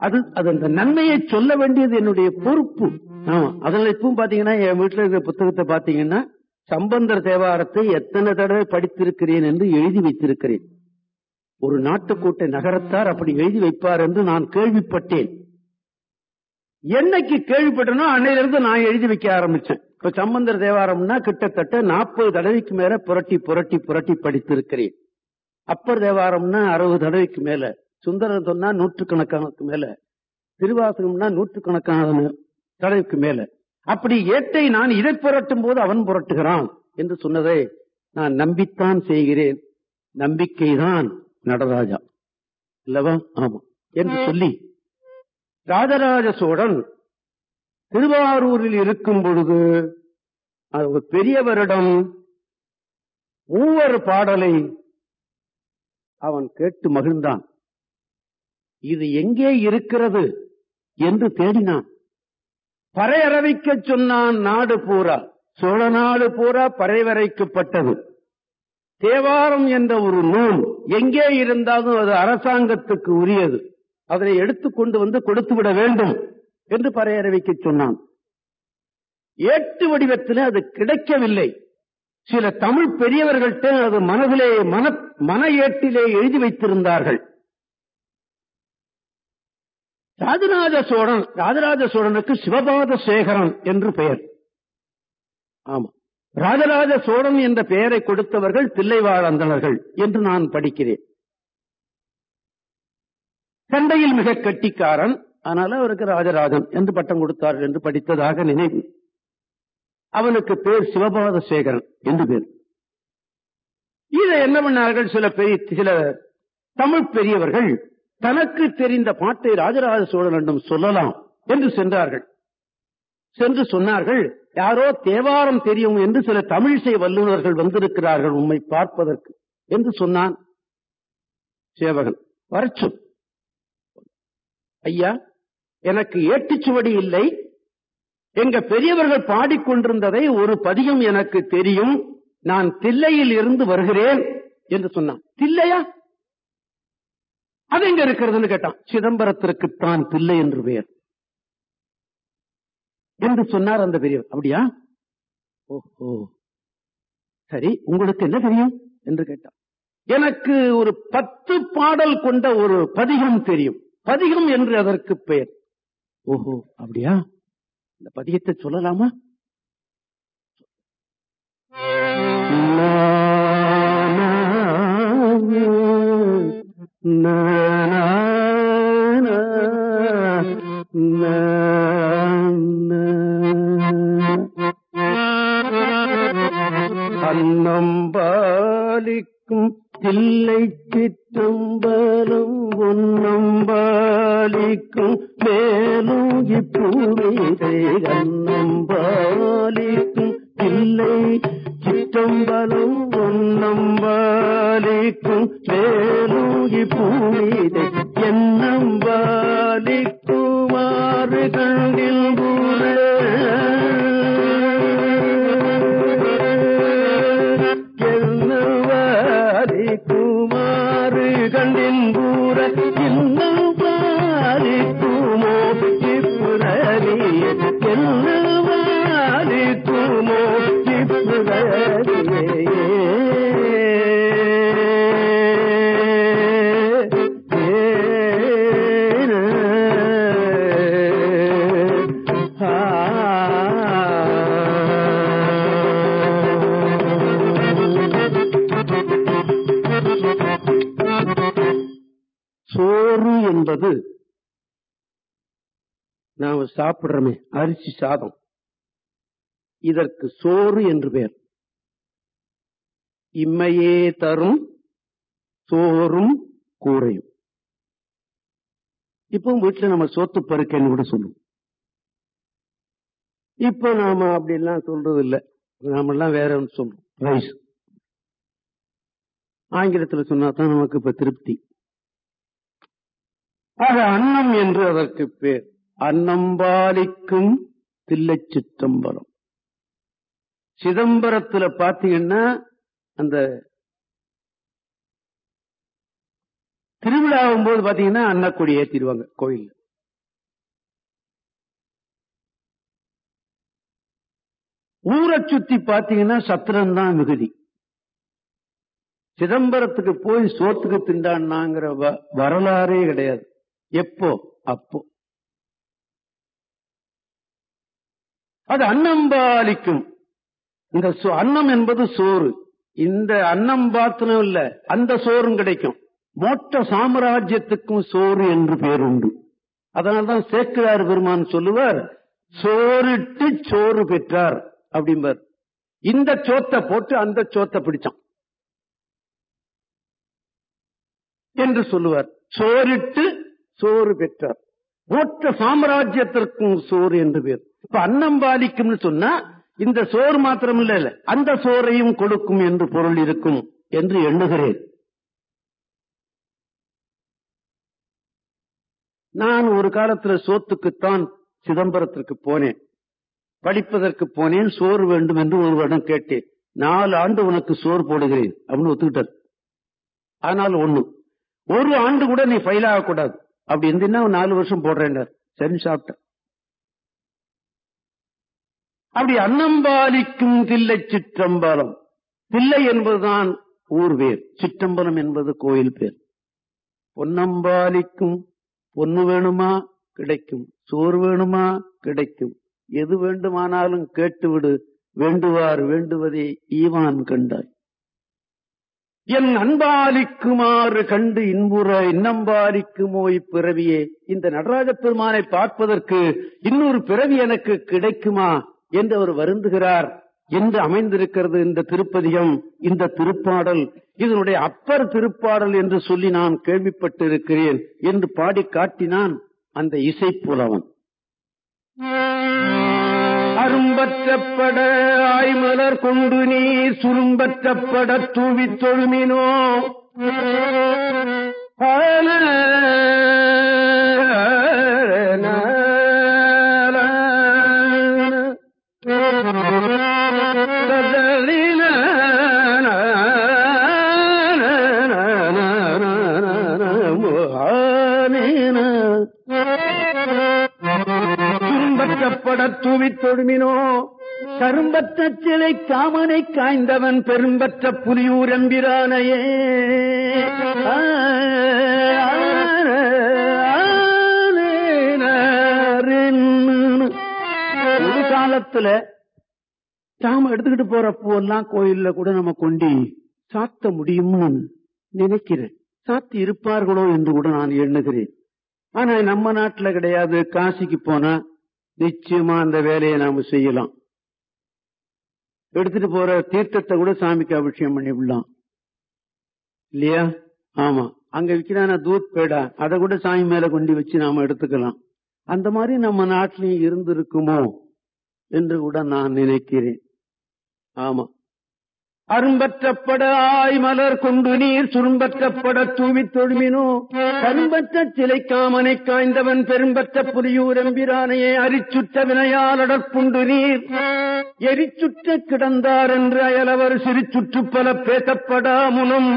அது அது அந்த நன்மையை சொல்ல வேண்டியது என்னுடைய பொறுப்பு. ஆமா. அதில் இப்பவும் பாத்தீங்கன்னா என் வீட்டுல இருக்கிற புத்தகத்தை பாத்தீங்கன்னா சம்பந்தர் தேவாரத்தை எத்தனை தடவை படித்திருக்கிறேன் என்று எழுதி வைத்திருக்கிறேன். ஒரு நாட்டுக்கோட்டை நகரத்தார் அப்படி எழுதி வைப்பார் என்று நான் கேள்விப்பட்டேன். என்னைக்கு கேள்விப்பட்டனோ அன்னையிலிருந்து நான் எழுதி வைக்க ஆரம்பிச்சேன். இப்ப சம்பந்தர் தேவாரம்னா கிட்டத்தட்ட நாற்பது தடவைக்கு மேல புரட்டி புரட்டி புரட்டி படித்திருக்கிறேன். அப்பர் தேவாரம்னா அறுபது தடவைக்கு மேல. சுந்தரர் சொன்னா நூற்றுக்கணக்கானதுக்கு மேல. திருவாசகம்னா நூற்றுக்கணக்கான தடவைக்கு மேல. அப்படி ஏட்டை நான் இதை புரட்டும் போது அவன் புரட்டுகிறான் என்று சொன்னதை நான் நம்பித்தான் செய்கிறேன். நம்பிக்கைதான் நடராஜா. இல்லவா ஆமா. என்று சொல்லி ராஜராஜ சோழன் திருவாரூரில் இருக்கும் பொழுது ஒரு பெரியவரிடம் மூவர் பாடலை அவன் கேட்டு மகிழ்ந்தான். இது எங்கே இருக்கிறது? என்று தேடினான். பறையறவிக்க சொன்னான் நாடு பூரா. சோழ நாடு பூரா பறைவரைக்கப்பட்டது. தேவாரம் என்ற ஒரு நூல் எங்கே இருந்தாலும் அது அரசாங்கத்துக்கு உரியது. அதனை எடுத்துக்கொண்டு வந்து கொடுத்து விட வேண்டும் என்று பறையறவிக்க சொன்னான். ஏட்டு வடிவத்தில் அது கிடைக்கவில்லை. சில தமிழ் பெரியவர்கள்ட்ட அது மனதிலே மன மன ஏட்டிலே எழுதி வைத்திருந்தார்கள். ராஜராஜ சோழன் ராஜராஜ சோழனுக்கு சிவபாத சேகரன் என்று பெயர். ஆமா. ராஜராஜ சோழன் என்ற பெயரை கொடுத்தவர்கள் தில்லைவாழந்தனர்கள் என்று நான் படிக்கிறேன். சண்டையில் மிக கட்டிக்காரன் அதனால அவருக்கு ராஜராஜன் என்று பட்டம் கொடுத்தார்கள் என்று படித்ததாக நினைவு. அவனுக்கு பேர் சிவபாத சேகரன் என்று பேர். இதை என்ன பண்ணார்கள் சில பெரிய சில தமிழ் பெரியவர்கள் தனக்கு தெரிந்த பாட்டை ராஜராஜ சோழனிடம் சொல்லலாம் என்று சென்றார்கள். சென்று சொன்னார்கள் யாரோ தேவாரம் தெரியும் என்று சில தமிழிசை வல்லுநர்கள் வந்திருக்கிறார்கள் உண்மை பார்ப்பதற்கு என்று சொன்னான் சேவகன். வரச்சும் ஐயா எனக்கு ஏட்டுச்சுவடி இல்லை. எங்க பெரியவர்கள் பாடிக்கொண்டிருந்ததை ஒரு பதியம் எனக்கு தெரியும். நான் தில்லையில் இருந்து வருகிறேன் என்று சொன்னான். தில்லையா? அது எங்க இருக்கிறதுன்னு கேட்டான். சிதம்பரத்திற்குத்தான் பிள்ளை என்று பெயர். என்று சொன்னார் அந்த பெரியவர். அப்படியா? ஓஹோ. சரி உங்களுக்கு என்ன தெரியும்? என்று கேட்டான். எனக்கு ஒரு பத்து பாடல் கொண்ட ஒரு பதிகம் தெரியும். பதிகம் என்று அதற்கு பெயர். ஓஹோ அப்படியா? இந்த பதியத்தை சொல்லலாமா? அன்னம் பாலிக்கும் தில்லை சிற்றம்பலம் ஒன்னம்பாலிக்கும் மேலும் இப்பூமிதை அன்னம்பாலிக்கும் தில்லை சிற்றம்பலம் ஒன்னம்பாலிக்கும் மேலும் இப்பூமிதை என்னம்பாலிக்குமாறு கண்டில் பூ சாப்பிடுறோமே அரிசி சாதம். இதற்கு சோறு என்று பெயர். இம்மையே தரும் சோறும் கூரையும். இப்போ வீட்டுல நம்ம சோத்து பருக்கன்னு கூட சொல்லுவோம். இப்போ நாம அப்படிலாம் சொல்றது இல்லை நாமெல்லாம் வேற ஒன்று சொல்றோம். ரைஸ் ஆங்கிலத்தில் சொன்னா தான் நமக்கு இப்ப திருப்தி. ஆக அன்னம் என்று அதற்கு பேர். அன்னம்பாலிக்கும் தில்லை சிற்றம்பலம் சிதம்பரத்துல பாத்தீங்கன்னா அந்த திருவிழாவும் போது பாத்தீங்கன்னா அன்னக்கொடி ஏத்திடுவாங்க கோயில் ஊரை சுத்தி பாத்தீங்கன்னா சத்திரம் தான் மிகுதி. சிதம்பரத்துக்கு போய் சோத்துக்கு திண்டான்னாங்கிற வரலாறே கிடையாது. எப்போ? அப்போ. அது அன்னம்பாலிக்கும் இந்த அன்னம் என்பது சோறு. இந்த அன்னம் பாத்திரம் இல்ல அந்த சோறும் கிடைக்கும். மோட்ட சாம்ராஜ்யத்துக்கும் சோறு என்று பேர் உண்டு. அதனால்தான் சேக்கிரார் பெருமான் சொல்லுவார் சோறிட்டு சோறு பெற்றார் அப்படிம்பார். இந்த சோத்தை போட்டு அந்த சோத்தை பிடிச்சான். என்று சொல்லுவார். சோறிட்டு சோறு பெற்றார். மொத்த சாம்ராஜ்யத்திற்கும் சோறு என்று பேர். இப்ப அன்னம் பாலிக்கும்னு சொன்னா இந்த சோறு மாத்திரம் இல்ல அந்த சோறையும் கொடுக்கும் என்று பொருள் இருக்கும் என்று எண்ணுகிறேன். நான் ஒரு காலத்துல சோத்துக்குத்தான் சிதம்பரத்திற்கு போனேன். படிப்பதற்கு போனேன் சோறு வேண்டும் என்று ஒருவரிடம் கேட்டேன். நாலு ஆண்டு உனக்கு சோறு போடுகிறேன் அப்படின்னு ஒத்துக்கிட்டார். ஆனால் ஒண்ணு ஒரு ஆண்டு கூட நீ ஃபைல் ஆகக்கூடாது. அப்படி இருந்தீங்கன்னா நாலு வருஷம் போடுறேன் சரி சாப்பிட்டேன். அப்படி அன்னம்பாலிக்கும் தில்லை சிற்றம்பலம். தில்லை என்பதுதான் ஊர் பேர் சிற்றம்பலம் என்பது கோயில் பேர். பொன்னம்பாலிக்கும் பொண்ணு வேணுமா? கிடைக்கும். சோறு வேணுமா? கிடைக்கும். எது வேண்டுமானாலும் கேட்டுவிடு. வேண்டுவார் வேண்டுவதே ஈவான் கண்டாய். என் அன்பாலிக்குமாறு கண்டு இன்புற இன்னம்பாலிக்குமோ இப்பிறவியே இந்த நடராஜ பெருமானை பார்ப்பதற்கு இன்னொரு பிறவி எனக்கு கிடைக்குமா? என்று அவர் வருந்துகிறார் என்று அமைந்திருக்கிறது இந்த திருப்பதிகம் இந்த திருப்பாடல். இதனுடைய அப்பர் திருப்பாடல் என்று சொல்லி நான் கேள்விப்பட்டிருக்கிறேன் என்று பாடி காட்டினான் அந்த இசை புலவன் அரும்பற்றப்பட ஆய்மலர் கொண்டு நீ சுரும்பற்றப்பட தூவி தொழுமினோ. சுரும்பற்றப்பட தூவி தொழுமினோ? கரும்பற்ற சிலை காமனை காய்ந்தவன் பெரும்பற்ற புலியூர் எம்பிரானையே. ஒரு காலத்துல தாம எடுத்துக்கிட்டு போற பூவெல்லாம் கோயில்ல கூட நம்ம கொண்டு சாத்த முடியும்னு நினைக்கிறேன். சாத்தி இருப்பார்களோ என்று கூட நான் எண்ணுகிறேன். ஆனா நம்ம நாட்டுல கிடையாது. காசிக்கு போனா நிச்சயமா அந்த வேலையை நாம செய்யலாம். எடுத்துட்டு போற தீர்த்தத்தை கூட சாமிக்கு அபிஷேகம் பண்ணி விடலாம். இல்லையா? ஆமா. அங்க விற்கிறான தூத் பேடா? அதை கூட சாமி மேல கொண்டு வச்சு நாம எடுத்துக்கலாம். அந்த மாதிரி நம்ம நாட்டிலையும் இருந்திருக்குமோ என்று கூட நான் நினைக்கிறேன். ஆமா. அரும்பற்றப்பட ஆய் மலர் கொண்டு நீர் சுரும்பற்றப்பட தூவி தொழுமினோ. கரும்பற்ற சிலை காமனை காய்ந்தவன் பெரும்பற்ற புலியூர் எம்பிரானையே அரிச்சுற்ற வினையாலடற்புண்டு நீர். எரிச்சுற்ற கிடந்தார் என்று அயலவர் சிரிச்சுற்று பல பேசப்படா முனம்.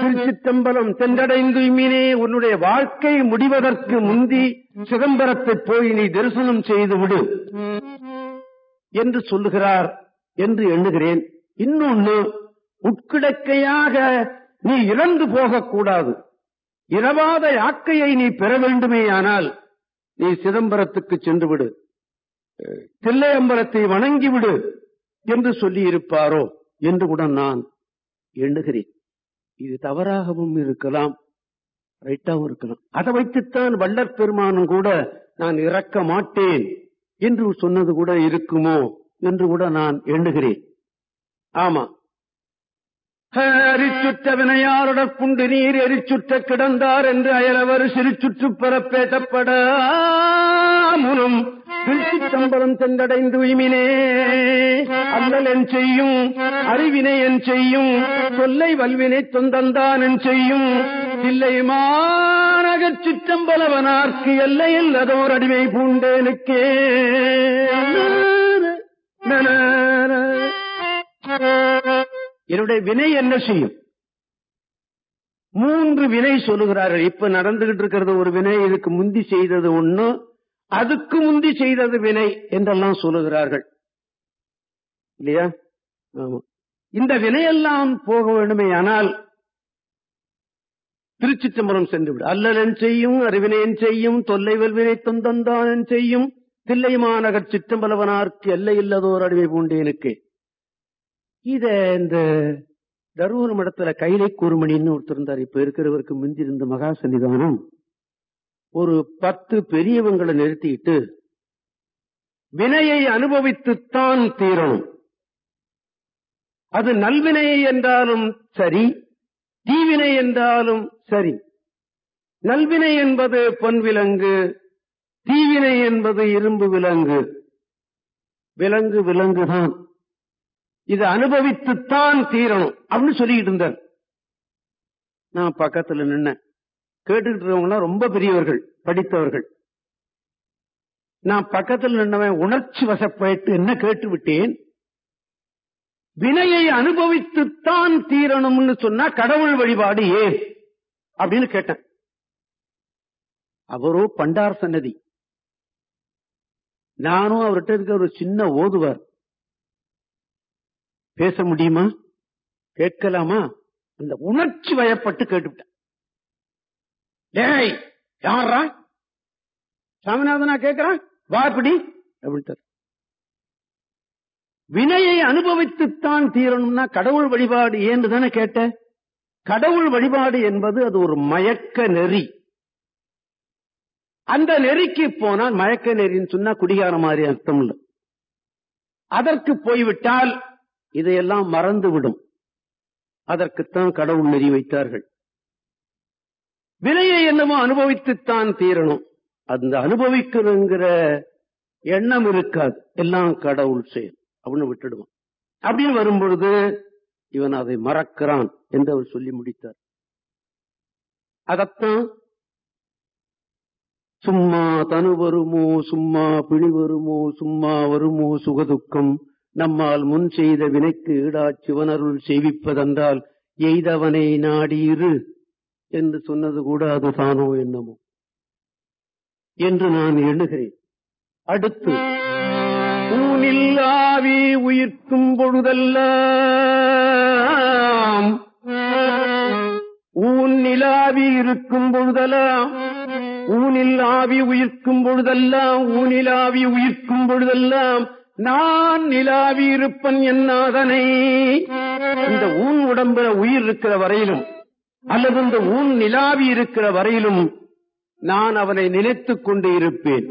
திருச்சித்தம்பலம் சென்றடைந்து இம்மினே உன்னுடைய வாழ்க்கை முடிவதற்கு முந்தி சிதம்பரத்தை போய் நீ தரிசனம் செய்து விடு. என்று சொல்லுகிறார் என்று எண்ணுகிறேன். இன்னொன்னு உட்கிடக்கையாக நீ இறந்து போகக்கூடாது. இரவாத யாக்கையை நீ பெற வேண்டுமேயானால் நீ சிதம்பரத்துக்கு சென்று விடு தில்லையம்பலத்தை வணங்கி விடு என்று சொல்லி இருப்பாரோ என்று கூட நான் எண்ணுகிறேன். இது தவறாகவும் இருக்கலாம் ரைட்டாகவும் இருக்கலாம். அதை வைத்துத்தான் வள்ளற் பெருமானும் கூட நான் இறக்க மாட்டேன் என்று சொன்னது கூட இருக்குமோ என்று கூட நான் எண்ணுகிறேன். ஆமா எரிச்சுற்ற வினையாருடற் புண்டு நீர் எரிச்சுற்ற கிடந்தார் என்று அயலவர் சிறுச்சுற்று பெறப்பேசப்பட முனம் திருச்சித்தம்பலம் சென்றடைந்து உய்மினே. அல்லல் என் செய்யும் அறிவினை என் செய்யும் சொல்லை வல்வினை தொந்தந்தான் என் செய்யும். இல்லை மாநகர் சிற்றம்பலவனார்க்கு எல்லையில் அதோர் அடிமை பூண்டேனுக்கே. என்னுடைய வினை என்ன செய்யும்? மூன்று வினை சொல்லுகிறார்கள். இப்ப நடந்துகிட்டு இருக்கிறது ஒரு வினை இதுக்கு முந்தி செய்தது ஒண்ணு அதுக்கு முந்தி செய்தது வினை என்றெல்லாம் சொல்லுகிறார்கள். இல்லையா? இந்த வினையெல்லாம் போக வேண்டுமே ஆனால் திருச்சிற்றம்பலம் சென்று விடு அல்லலன் செய்யும் அறிவினையன் செய்யும் தொல்லை வினை தொந்தந்தானன் செய்யும் தில்லை மாநகர் சிற்றம்பலவனார்க்கு எல்லை இல்லதோர் அடிமை பூண்டேனுக்கு. இத இந்த தருமபுரம் மடத்துல கைலை கூர்மணின்னு ஒருத்தர் இருந்தார். இப்ப இருக்கிறவருக்கு முந்தி இருந்த மகா சன்னிதானம். ஒரு பத்து பெரியவங்களை நிறுத்திட்டு வினையை அனுபவித்துத்தான் தீரணும். அது நல்வினை என்றாலும் சரி தீவினை என்றாலும் சரி. நல்வினை என்பது பொன் விலங்கு தீவினை என்பது இரும்பு விலங்கு. விலங்கு விலங்குதான். இதை அனுபவித்துத்தான் தீரணும். அப்படின்னு சொல்லிட்டு இருந்தார். நான் பக்கத்துல நின்னேன். கேட்டுக்கிட்டு இருக்கவங்க ரொம்ப பெரியவர்கள் படித்தவர்கள். நான் பக்கத்தில் நின்றவன் உணர்ச்சி வசப்பட்டு என்ன கேட்டு விட்டேன்? வினையை அனுபவித்துத்தான் தீரணும்னு சொன்னா கடவுள் வழிபாடு ஏன்? அப்படின்னு கேட்டேன். அவரோ பண்டார் சன்னதி. நானும் அவர்கிட்ட இருக்க ஒரு சின்ன ஓதுவார். பேச முடியுமா? கேட்கலாமா? அந்த உணர்ச்சி வயப்பட்டு கேட்டுவிட்டேன். டேய் யாரா சாமிநாதனா கேட்கிறான்? வா இப்படி அப்படின்ட்டு வினையை அனுபவித்துத்தான் தீரணும்னா கடவுள் வழிபாடு ஏன்னு தானே கேட்ட? கடவுள் வழிபாடு என்பது அது ஒரு மயக்க நெறி. அந்த நெறிக்கு போனால் மயக்க நெறின்னு சொன்னா குடிகார மாதிரி அர்த்தம் இல்லை அதற்கு போய்விட்டால் இதையெல்லாம் மறந்துவிடும். அதற்குத்தான் கடவுள் நெறி வைத்தார்கள். விலையை என்னமோ அனுபவித்துத்தான் தீரணும். அந்த அனுபவிக்கணுங்கிற எண்ணம் இருக்காது. எல்லாம் கடவுள் செயல். அப்படின்னு விட்டுடுவான். அப்படின்னு வரும்பொழுது இவன் அதை மறக்கிறான் என்று அவர் சொல்லி முடித்தார். அதத்தான் சும்மா தனு வருமோ சும்மா பிணி வருமோ சும்மா வருமோ சுகதுக்கம். நம்மால் முன் செய்த வினைக்கு ஈடா சிவனருள் செய்விப்பதென்றால் எய்தவனை நாடியிரு என்று சொன்னது கூட அதுதானோ என்னமோ. என்று நான் எண்ணுகிறேன். அடுத்து ஊனில்லாவி உயிர்க்கும் பொழுதெல்லாம் ஊன் நிலாவி இருக்கும் பொழுதெல்லாம் ஊனில் ஆவி உயிர்க்கும் பொழுதெல்லாம் ஊனில் ஆவி உயிர்க்கும் பொழுதெல்லாம் நான் நிலாவி இருப்பன் என்னாதனை இந்த ஊன் உடம்புல உயிர் இருக்கிற வரையிலும் அல்லது இந்த ஊன் நிலாவி இருக்கிற வரையிலும் நான் அவனை நினைத்துக் கொண்டு இருப்பேன்.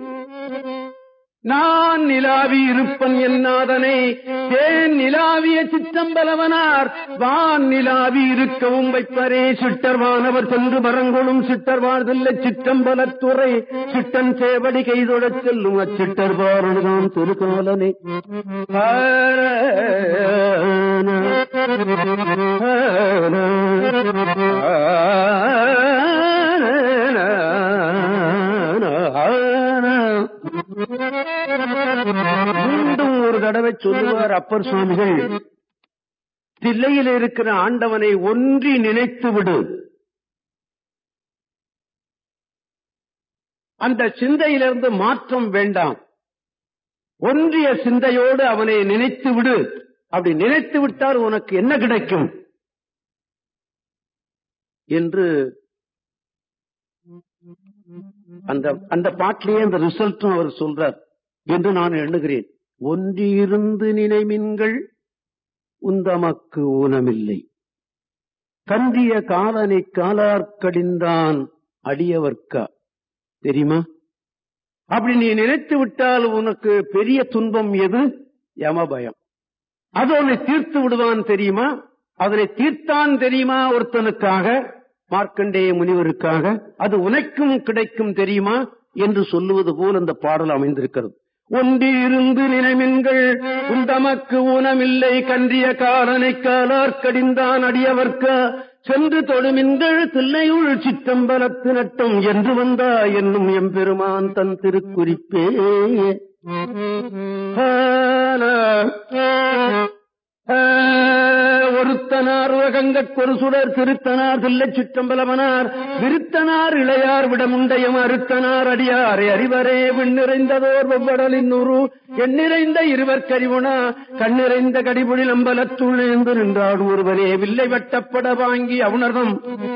நான் நிலாவி இருப்பன் என்னாதனை தேன் நிலாவிய சித்தம்பலவனார்? வான் நிலாவி இருக்கவும் வைப்பரே. சிட்டர்வானவர் சென்று மரங்கொழும் சிட்டர்வார்தில்லை சிற்றம்பலத்துறை சிட்டன் சேவடி கைதொடச் செல்லும் அச்சிட்டர் பாரணுதான் திருக்கோலனே. மீண்டும் சொல்லுவார் அப்பர் சுவாமிகள் தில்லையில் இருக்கிற ஆண்டவனை ஒன்றி நினைத்து விடு. அந்த சிந்தையிலிருந்து மாற்றம் வேண்டாம். ஒன்றிய சிந்தையோடு அவனை நினைத்து விடு. அப்படி நினைத்து விட்டால் உனக்கு என்ன கிடைக்கும்? என்று அந்த அந்த பாட்டிலேயே அந்த ரிசல்ட்டும் அவர் சொல்றார். என்று நான் எண்ணுகிறேன். ஒன்றியிருந்து நினைமின்கள் உந்தமக்கு ஊனமில்லை. தந்திய காலனை காலார்க்கடிந்தான் அடியவர்க்கா? தெரியுமா? அப்படி நீ நினைத்து விட்டால் உனக்கு பெரிய துன்பம் எது? யமபயம். அது உன்னை தீர்த்து விடுவான் தெரியுமா? அதனை தீர்த்தான் தெரியுமா ஒருத்தனுக்காக? மார்க்கண்டேய முனிவருக்காக? அது உனக்கும் கிடைக்கும் தெரியுமா? என்று சொல்லுவது போல் அந்த பாடல் அமைந்திருக்கிறது. ஒன்றியிருந்து நினைமின்கள் உந்தமக்கு ஊனமில்லை கன்றிய காலனை காலார்க்கடிந்தான் அடியவர்க்க சென்று தொழுமின்கள் தில்லையுள் சித்தம்பலத்து நட்டம் என்று வந்தா என்னும் எம்பெருமான் தன் திருக்குறிப்பே. ஒருத்தனார் உலகங்கட்கொரு சுடர் திருத்தனார் தில்லை சிற்றம்பலமனார் விருத்தனார் இளையார் விடமுண்டயம் அறுத்தனார் அடியாரை அறிவரே விண்ணிறைந்ததோர் வெவ்வடலின் உரு எண்ணிறைந்த இருவர் கரிவுணா கண்ணிறைந்த கடிபுழில் அம்பலத்துள் எழுந்து நின்றாடு ஒருவரே வில்லை வட்டப்பட வாங்கி அவுணர்தம்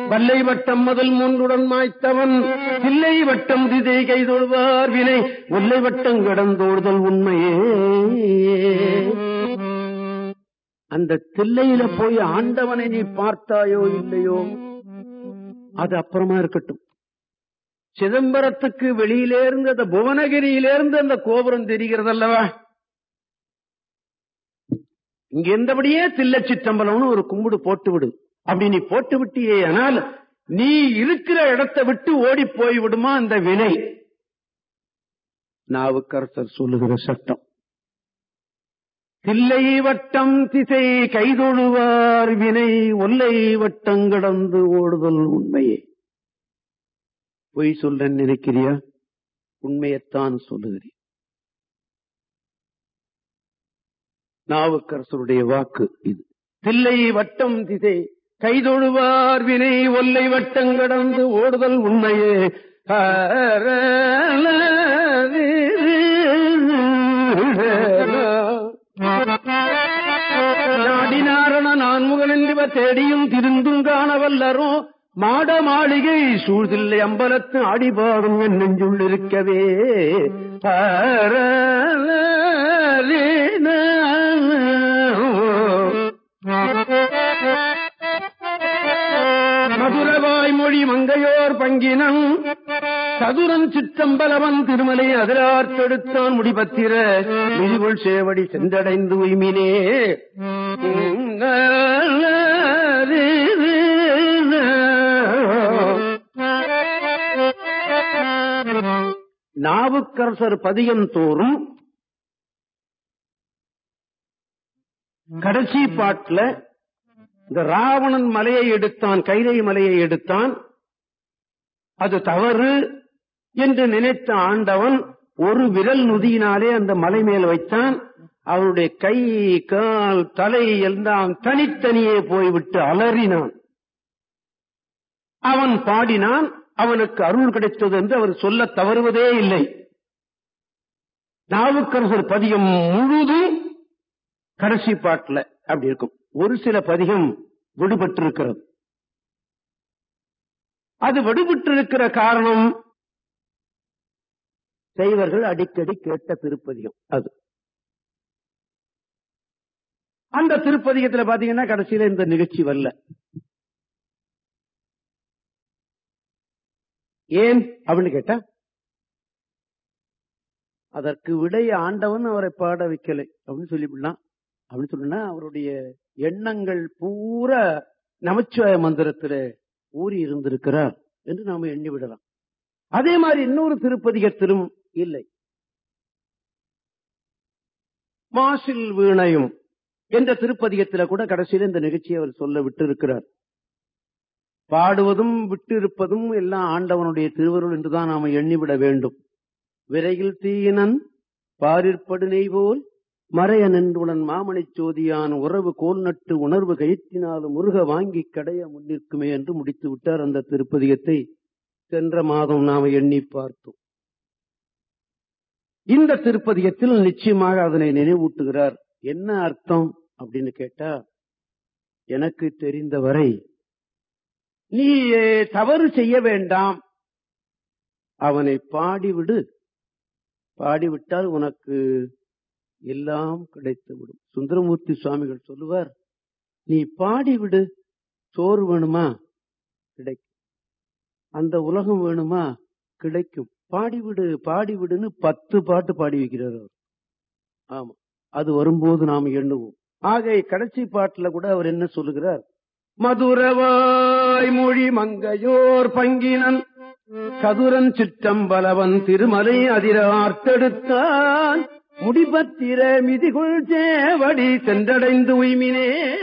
வல்லை வட்டம் முதல் மூன்றுடன் மாய்த்தவன் வில்லை வட்டம் திதை கைதொழுவார் வினை ஒல்லை வட்டம் கடந்தோடுதல் உண்மையே. அந்த தில்லையில போய் ஆண்டவனை நீ பார்த்தாயோ இல்லையோ அது அப்புறமா இருக்கட்டும். சிதம்பரத்துக்கு வெளியிலேருந்து அந்த புவனகிரியிலேருந்து அந்த கோபுரம் தெரிகிறது அல்லவா இங்க இருந்தபடியே தில்லை சிற்றம்பலம்னு ஒரு கும்பிடு போட்டு விடு. அப்படி நீ போட்டு விட்டியே ஆனால் நீ இருக்கிற இடத்தை விட்டு ஓடி போய் விடுமா அந்த வினை? நாவுக்கரசர் சொல்லுகிற சட்டம். தில்லை வட்டம் திசை கைதொழுவார் வினை ஒல்லை வட்டம் கடந்து ஓடுதல் உண்மையே. பொய் சொல்ல நினைக்கிறியா? உண்மையத்தான் சொல்லுகிறேன். நாவுக்கரசருடைய வாக்கு இது. தில்லை வட்டம் திசை கைதொழுவார் வினை ஒல்லை வட்டம் கடந்து ஓடுதல் உண்மையே. தேடியும் திருந்தும் காணவல்லரோ மாட மாளிகை சூழ்தில்லை அம்பலத்து அடிபாடும் என் நெஞ்சுள்ளிருக்கவே மதுரவாய் மொழி மங்கையோர் பங்கினம். சதுரன் சிற்றம்பலவன் திருமலை அதிரார்த்தெடுத்தான் முடிபத்திர. மிதிவுள் சேவடி சென்றடைந்து உய்மினே. நாவுக்கரசர் பதியம் தோறும் கடைசி பாட்டுல இந்த ராவணன் மலையை எடுத்தான் கைதை மலையை எடுத்தான். அது தவறு என்று நினைத்த ஆண்டவன் ஒரு விரல் நுதியினாலே அந்த மலை மேல் வைத்தான். அவருடைய கை கால் தலை எல்லாம் தனித்தனியே போய்விட்டு அலறினான். அவன் பாடினான் அவனுக்கு அருள் கிடைத்தது என்று அவர் சொல்ல தவறுவதே இல்லை. நாவுக்கரசர் பதிகம் முழுதும் கடைசி பாட்டுல அப்படி இருக்கும். ஒரு சில பதிகம் விடுபட்டிருக்கிறது. அது விடுபட்டிருக்கிற காரணம் செய்வர்கள் அடிக்கடி கேட்ட திருப்பதிகம் அது. அந்த திருப்பதிகத்துல பாத்தீங்கன்னா கடைசியில இந்த நிகழ்ச்சி வரல. ஏன் அப்படின்னு கேட்டா அதற்கு விடைய ஆண்டவன் அவரை பாட வைக்கலை. அப்படின்னு சொல்லிவிடலாம் அப்படின்னு சொன்னா அவருடைய எண்ணங்கள் பூரா நமச்சிவாய மந்திரத்துல ஊறி இருந்திருக்கிறார் என்று நாம எண்ணி விடலாம். அதே மாதிரி இன்னொரு திருப்பதிகத்திலும் இல்லை. மாசில் வீணையும் என்ற திருப்பதிகத்தில கூட கடைசியில இந்த நிகழ்ச்சியை அவர் சொல்ல விட்டு இருக்கிறார் பாடுவதும் விட்டிருப்பதும் எல்லாம் ஆண்டவனுடைய திருவருள் என்றுதான் நாம எண்ணிவிட வேண்டும். விரையில் தீயினன் பாரிற்படு போல் மறைய நின்றுடன் மாமணிச் சோதியான் உறவு கோல் நட்டு உணர்வு கயிற்றினாலும் முருக வாங்கி கடைய முன்னிற்குமே என்று முடித்து விட்டார் அந்த திருப்பதியத்தை சென்ற மாதம் நாம எண்ணி பார்த்தோம். இந்த திருப்பதியத்தில் நிச்சயமாக அதனை நினைவூட்டுகிறார். என்ன அர்த்தம் அப்படின்னு கேட்டா எனக்கு தெரிந்தவரை நீ தவறு செய்ய வேண்டாம். அவனை பாடிவிடு. பாடிவிட்டால் உனக்கு எல்லாம் கிடைத்துவிடும். சுந்தரமூர்த்தி சுவாமிகள் சொல்லுவார் நீ பாடிவிடு. சோறு வேணுமா? கிடைக்கும். அந்த உலகம் வேணுமா? கிடைக்கும். பாடிவிடு பாடிவிடுன்னு பத்து பாட்டு பாடி வைக்கிறார் அவர். ஆமா. அது வரும்போது நாம் எண்ணுவோம். ஆக கடைசி பாட்டுல கூட அவர் என்ன சொல்லுகிறார்? மதுரவா மொழி மங்கையோர் பங்கினன். கதுரன் சிற்றம்பலவன் திருமலை அதிரார்த்தெடுத்தான். முடிபத்திர மிதிகுள் சேவடி சென்றடைந்து உய்மினே.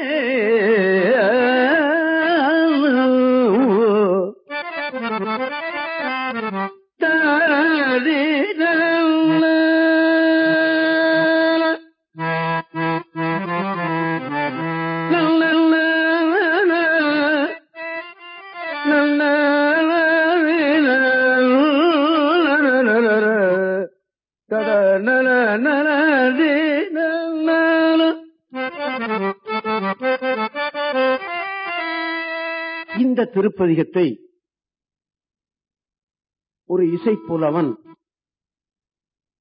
இந்த திருப்பதிகத்தை ஒரு இசை புலவன்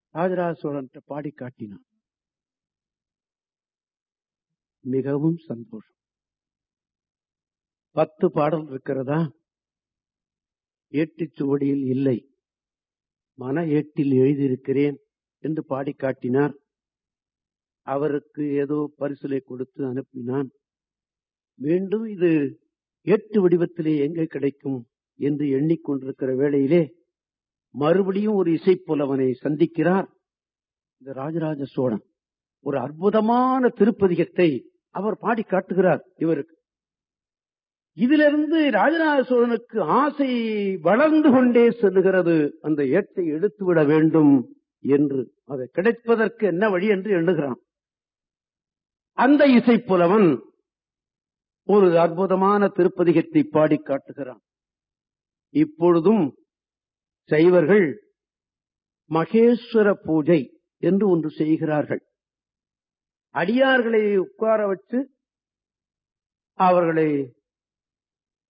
ராஜராஜ சோழன் பாடி காட்டினான். மிகவும் சந்தோஷம். பத்து பாடல் இருக்கிறதா? ஏட்டுச் சுவடியில் இல்லை. மன ஏட்டில் எழுதியிருக்கிறேன் என்று பாடி காட்டினார். அவருக்கு ஏதோ பரிசுலை கொடுத்து அனுப்பினான். மீண்டும் இது எட்டு வடிவத்திலே எங்கே கிடைக்கும் என்று எண்ணிக்கொண்டிருக்கிற வேளையிலே மறுபடியும் ஒரு இசைப்புலவனை சந்திக்கிறார் இந்த ராஜராஜ சோழன். ஒரு அற்புதமான திருப்பதிகத்தை அவர் பாடி காட்டுகிறார் இவருக்கு. இதிலிருந்து ராஜராஜ சோழனுக்கு ஆசை வளர்ந்து கொண்டே செல்லுகிறது. அந்த ஏட்டை எடுத்துவிட வேண்டும் என்று. அதை கிடைப்பதற்கு என்ன வழி என்று எண்ணுகிறான். அந்த இசைப்புலவன் ஒரு அற்புதமான திருப்பதிகத்தை பாடி காட்டுகிறான். இப்பொழுதும் சைவர்கள் மகேஸ்வர பூஜை என்று ஒன்று செய்கிறார்கள். அடியார்களை உட்கார வச்சு அவர்களை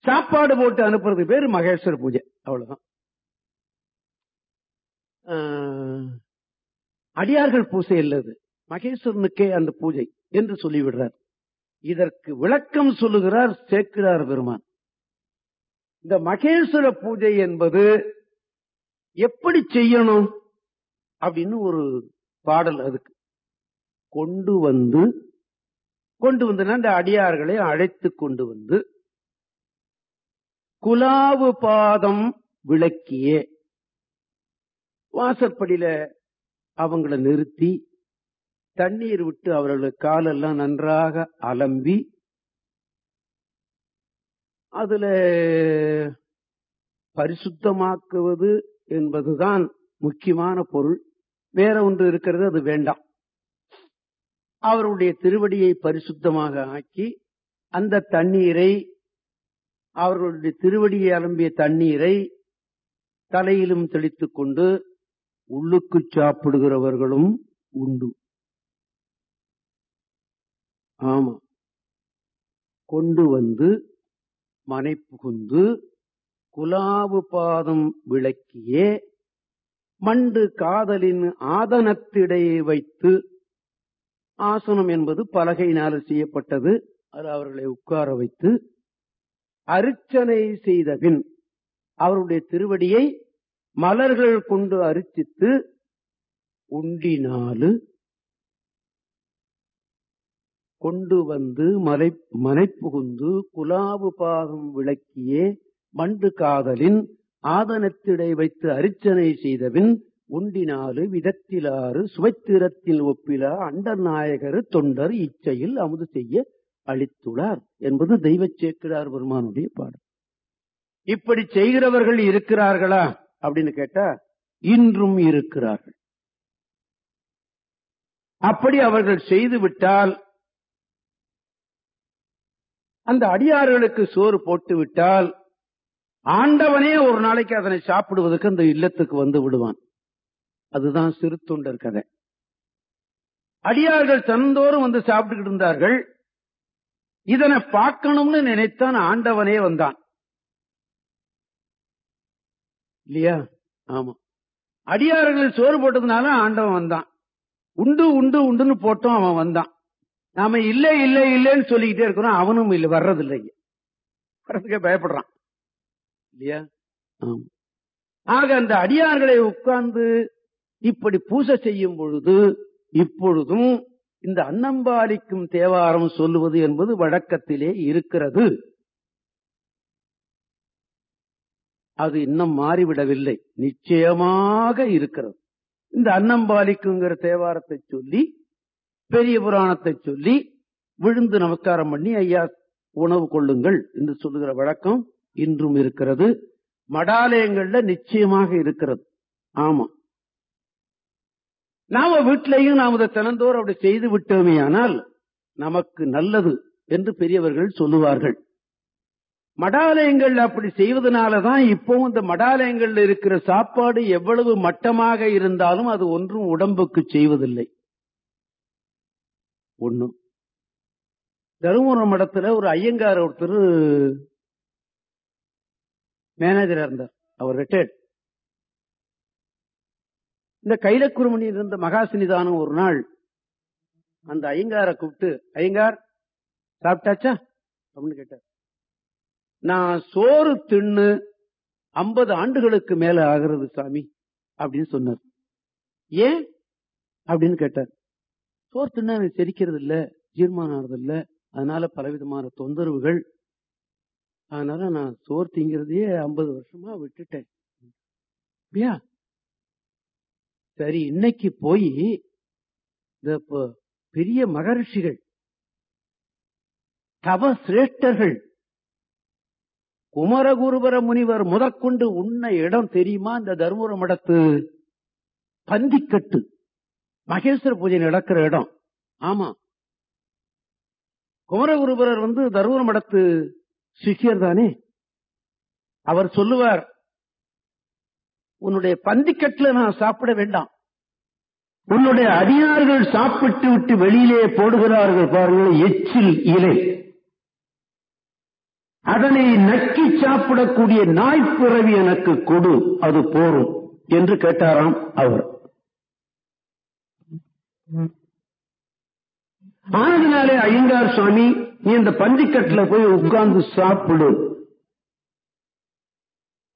சாப்பாடு போட்டு அனுப்புறது பேர் மகேஸ்வர பூஜை அவ்வளவுதான். ஆஹ், அடியார்கள் பூஜை இல்லது மகேஸ்வரனுக்கே அந்த பூஜை என்று சொல்லிவிடுறார். இதற்கு விளக்கம் சொல்லுகிறார் சேக்கிரார் பெருமான். இந்த மகேஸ்வர பூஜை என்பது எப்படி செய்யணும் அப்படின்னு ஒரு பாடல் அதுக்கு. கொண்டு வந்து கொண்டு வந்தனா இந்த அடியார்களை அழைத்து கொண்டு வந்து குலாவு பாதம் விளக்கியே வாசற்படியில அவங்கள நிறுத்தி தண்ணீர் விட்டு அவர்களுக்கு காலெல்லாம் நன்றாக அலம்பி அதுல பரிசுத்தமாக்குவது என்பதுதான் முக்கியமான பொருள். வேற ஒன்று இருக்கிறது அது வேண்டாம். அவருடைய திருவடியை பரிசுத்தமாக ஆக்கி அந்த தண்ணீரை அவர்களுடைய திருவடியை அலம்பிய தண்ணீரை தலையிலும் தெளித்துக் கொண்டு உள்ளுக்கு சாப்பிடுகிறவர்களும் உண்டு. ஆமா. கொண்டு வந்து மனை புகுந்து குலாவு பாதம் விளக்கியே மண்டு காதலின் ஆதனத்திடையே வைத்து ஆசனம் என்பது பலகையினால் செய்யப்பட்டது. அது அவர்களை உட்கார வைத்து அர்ச்சனை செய்த பின் அவருடைய திருவடியை மலர்கள் கொண்டு அரிச்சித்து உண்டினாலு கொண்டு வந்து மலை மனைப்புகுந்து குலாவு பாகம் விளக்கியே மண்டு காதலின் ஆதனத்திடை வைத்து அர்ச்சனை செய்தபின் உண்டினாலு விதத்திலாறு சுவைத்திரத்தில் ஒப்பிலா அண்டர் நாயகர் தொண்டர் இச்சையில் அமுது செய்ய அளித்துள்ளார் என்பது தெய்வ சேக்கிரார் பெருமானுடைய பாடல். இப்படி செய்கிறவர்கள் இருக்கிறார்களா அப்படின்னு கேட்டா இன்றும் இருக்கிறார்கள். அப்படி அவர்கள் செய்துவிட்டால் அந்த அடியார்களுக்கு சோறு போட்டு விட்டால் ஆண்டவனே ஒரு நாளைக்கு அதனை சாப்பிடுவதற்கு அந்த இல்லத்துக்கு வந்து விடுவான். அதுதான் சிறு தொண்டர் கதை. அடியார்கள் தந்தோறும் வந்து சாப்பிட்டுக்கிட்டு இருந்தார்கள். இதனை பார்க்கணும்னு நினைத்தான் ஆண்டவனே வந்தான். இல்லையா? ஆமா. அடியார்கள் சோறு போட்டதுனால ஆண்டவன் வந்தான். உண்டு உண்டு உண்டுன்னு போட்டோம் அவன் வந்தான். நாம இல்லை இல்லை இல்லன்னு சொல்லிக்கிட்டே இருக்கிறோம். அவனும் இல்ல வர்றது இல்லைங்க வர்றதுக்கே பயப்படுறான். இல்லையா? ஆக அந்த அடியார்களை உட்கார்ந்து இப்படி பூசை செய்யும் பொழுது இப்பொழுதும் இந்த அன்னம்பாலிக்கும் தேவாரம் சொல்லுவது என்பது வழக்கத்திலே இருக்கிறது. அது இன்னும் மாறிவிடவில்லை. நிச்சயமாக இருக்கிறது. இந்த அன்னம்பாலிக்குங்கிற தேவாரத்தை சொல்லி பெரிய புராணத்தை சொல்லி விழுந்து நமஸ்காரம் பண்ணி ஐயா உணவு கொள்ளுங்கள் என்று சொல்லுகிற வழக்கம் இன்றும் இருக்கிறது. மடாலயங்கள்ல நிச்சயமாக இருக்கிறது. ஆமா. நாம வீட்டிலையும் நாம் இதை தினந்தோறும் அப்படி செய்து விட்டோமே ஆனால் நமக்கு நல்லது என்று பெரியவர்கள் சொல்லுவார்கள். மடாலயங்கள் அப்படி செய்வதனாலதான் இப்பவும் இந்த மடாலயங்கள்ல இருக்கிற சாப்பாடு எவ்வளவு மட்டமாக இருந்தாலும் அது ஒன்றும் உடம்புக்கு செய்வதில்லை. ஒண்ணு. தருமபுரம் மடத்துல ஒரு ஐயங்கார் ஒருத்தர் மேனேஜரா இருந்தார். அவர் ரிட்டையர்ட் இந்த கைலக்குருமணியில் இருந்த மகாசினிதானம் ஒரு நாள் அந்த ஐயங்காரை கூப்பிட்டு ஐயங்கார் சாப்பிட்டாச்சா? அப்படின்னு கேட்டார். நான் சோறு தின்னு ஐம்பது ஆண்டுகளுக்கு மேல ஆகிறது சாமி அப்படின்னு சொன்னார். ஏன்? அப்படின்னு கேட்டார். சோறு தின்னா செரிக்கிறது இல்லை ஜீர்மானம் ஆகிறது இல்ல அதனால பலவிதமான தொந்தரவுகள். அதனால நான் சோறு திங்கிறதையே ஐம்பது வருஷமா விட்டுட்டேன். அப்படியா? சரி இன்னைக்கு போய் இந்த பெரிய மகரிஷிகள் தவ சிரேஷ்டர்கள் குமரகுருபர முனிவர் முதற்கொண்டு உன்ன இடம் தெரியுமா? இந்த தர்மபுரம் மடத்து பந்திக்கட்டு. மகேஸ்வர பூஜை நடக்கிற இடம். ஆமா. குமரகுருபரர் வந்து தருமபுர மடத்து சிஷியர் தானே? அவர் சொல்லுவார் உன்னுடைய பந்திக்கட்டில் நான் சாப்பிட வேண்டாம். உன்னுடைய அடியார்கள் சாப்பிட்டு விட்டு வெளியிலே போடுகிறார்கள் பாருங்கள் எச்சில் இலை. அதனை நக்கி சாப்பிடக்கூடிய நாய்ப்பிறவி எனக்கு கொடு அது போரும். என்று கேட்டாராம் அவர். ஆனதுனாலே ஐயங்கார் சுவாமி நீ இந்த பந்திக்கட்டுல போய் உட்கார்ந்து சாப்பிடு.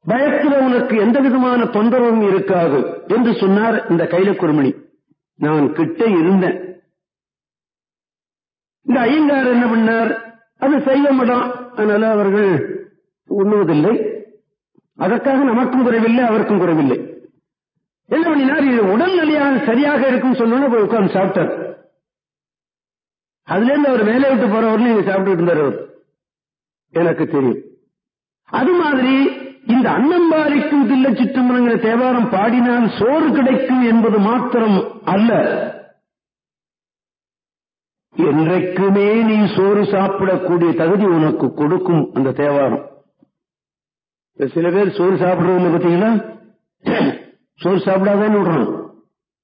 பயத்துல உனக்கு எந்த விதமான தொந்தரவும் இருக்காது என்று சொன்னார் இந்த கைல குருமணி நான் கிட்ட இருந்தேன். இந்த ஐயங்கார் என்ன பண்ணார்? அது செய்ய மாட்டான். அதனால அவர்கள் உண்ணுவதில்லை. அதற்காக நமக்கும் குறைவில்லை அவருக்கும் குறைவில்லை. என்ன பண்ணினார்? இது உடல் நிலையாக சரியாக இருக்கும் சொல்லணும் போய் உட்கார்ந்து சாப்பிட்டார். அதுல இருந்து அவர் வேலை விட்டு போறவர்கள் நீங்க சாப்பிட்டு இருந்தார் அவர். எனக்கு தெரியும். அது மாதிரி இந்த அன்னம்பாரிக்கும் தில்ல சிற்றம்பலங்கிற தேவாரம் பாடினால் சோறு கிடைக்கும் என்பது மாத்திரம் அல்ல. என்றைக்குமே நீ சோறு சாப்பிடக்கூடிய தகுதி உனக்கு கொடுக்கும் அந்த தேவாரம். சில பேர் சோறு சாப்பிடுறவங்க பார்த்தீங்கன்னா சோறு சாப்பிடாதான்னு விடுறான்.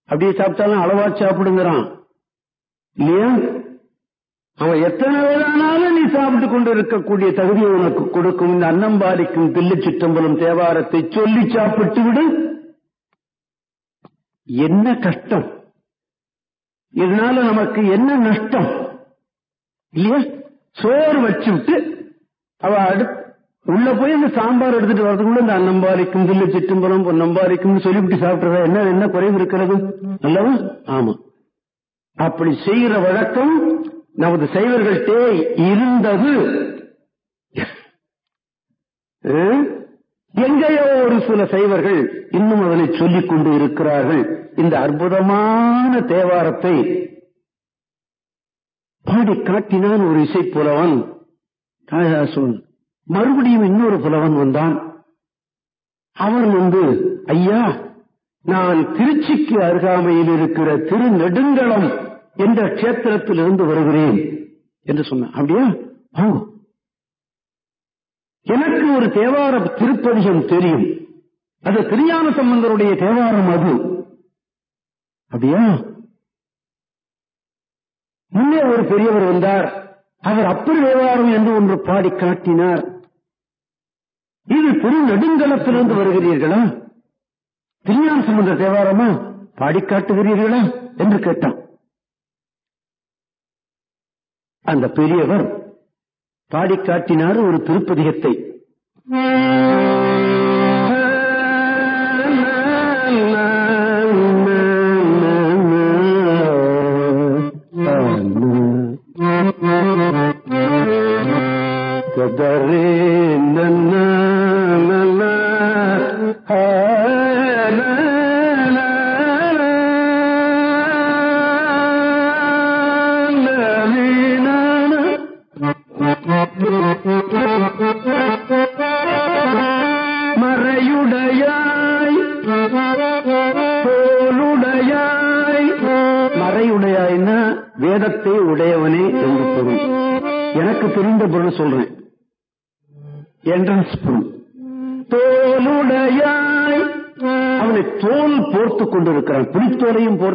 அப்படியே சாப்பிட்டாலும் அளவா சாப்பிடுங்கிறான். இல்லையா அவன் எத்தனை வேளானாலும் நீ சாப்பிட்டு கொண்டு இருக்கக்கூடிய தகுதியை உனக்கு கொடுக்கும். இந்த அன்னம்பாரிக்கும் தில்லு சிற்றம்பலம் தேவாரத்தை சொல்லி சாப்பிட்டு விடு. என்ன கஷ்டம்? இதனால நமக்கு என்ன நஷ்டம்? இல்லையா? சோறு வச்சு விட்டு அவ அடுத்த உள்ள போய் அந்த சாம்பார் எடுத்துட்டு வரதுக்குள்ள இந்த அன்னம்பாரிக்கும் தில்லு சிற்றம்பலம் பொன்னம்பாரிக்கும் சொல்லிவிட்டு சாப்பிட்டுறதா என்ன என்ன குறைவு இருக்கிறது? அல்லவா ஆமா. அப்படி செய்கிற வழக்கம் நமது சைவர்கள்டே இருந்தது. எங்கேயோ ஒரு சில சைவர்கள் இன்னும் அதனை சொல்லிக் கொண்டு இருக்கிறார்கள். இந்த அற்புதமான தேவாரத்தை பாடி காட்டினான் ஒரு இசை புலவன் காளிதாசன். மறுபடியும் இன்னொரு புலவன் வந்தான். அவன் வந்து ஐயா நான் திருச்சிக்கு அருகாமையில் இருக்கிற திருநெடுங்களம் என்ற கஷேத்திரத்தில் இருந்து வருகிறேன் என்று சொன்னான். அப்படியா? எனக்கு ஒரு தேவார திருப்பதிகம் தெரியும். அது திருஞான சம்பந்தருடைய தேவாரம் அது. அப்படியா? முன்னே ஒரு பெரியவர் வந்தார். அவர் அப்படி தேவாரம் என்று ஒன்று பாடி காட்டினார். இது திரு நெடுங்கலத்திலிருந்து வருகிறீர்களா? திருஞான சம்பந்த தேவாரமா? பாடி காட்டுகிறீர்களா? என்று கேட்டான். அந்த பெரியவர் பாடி காட்டினார் ஒரு திருப்பதிகத்தை.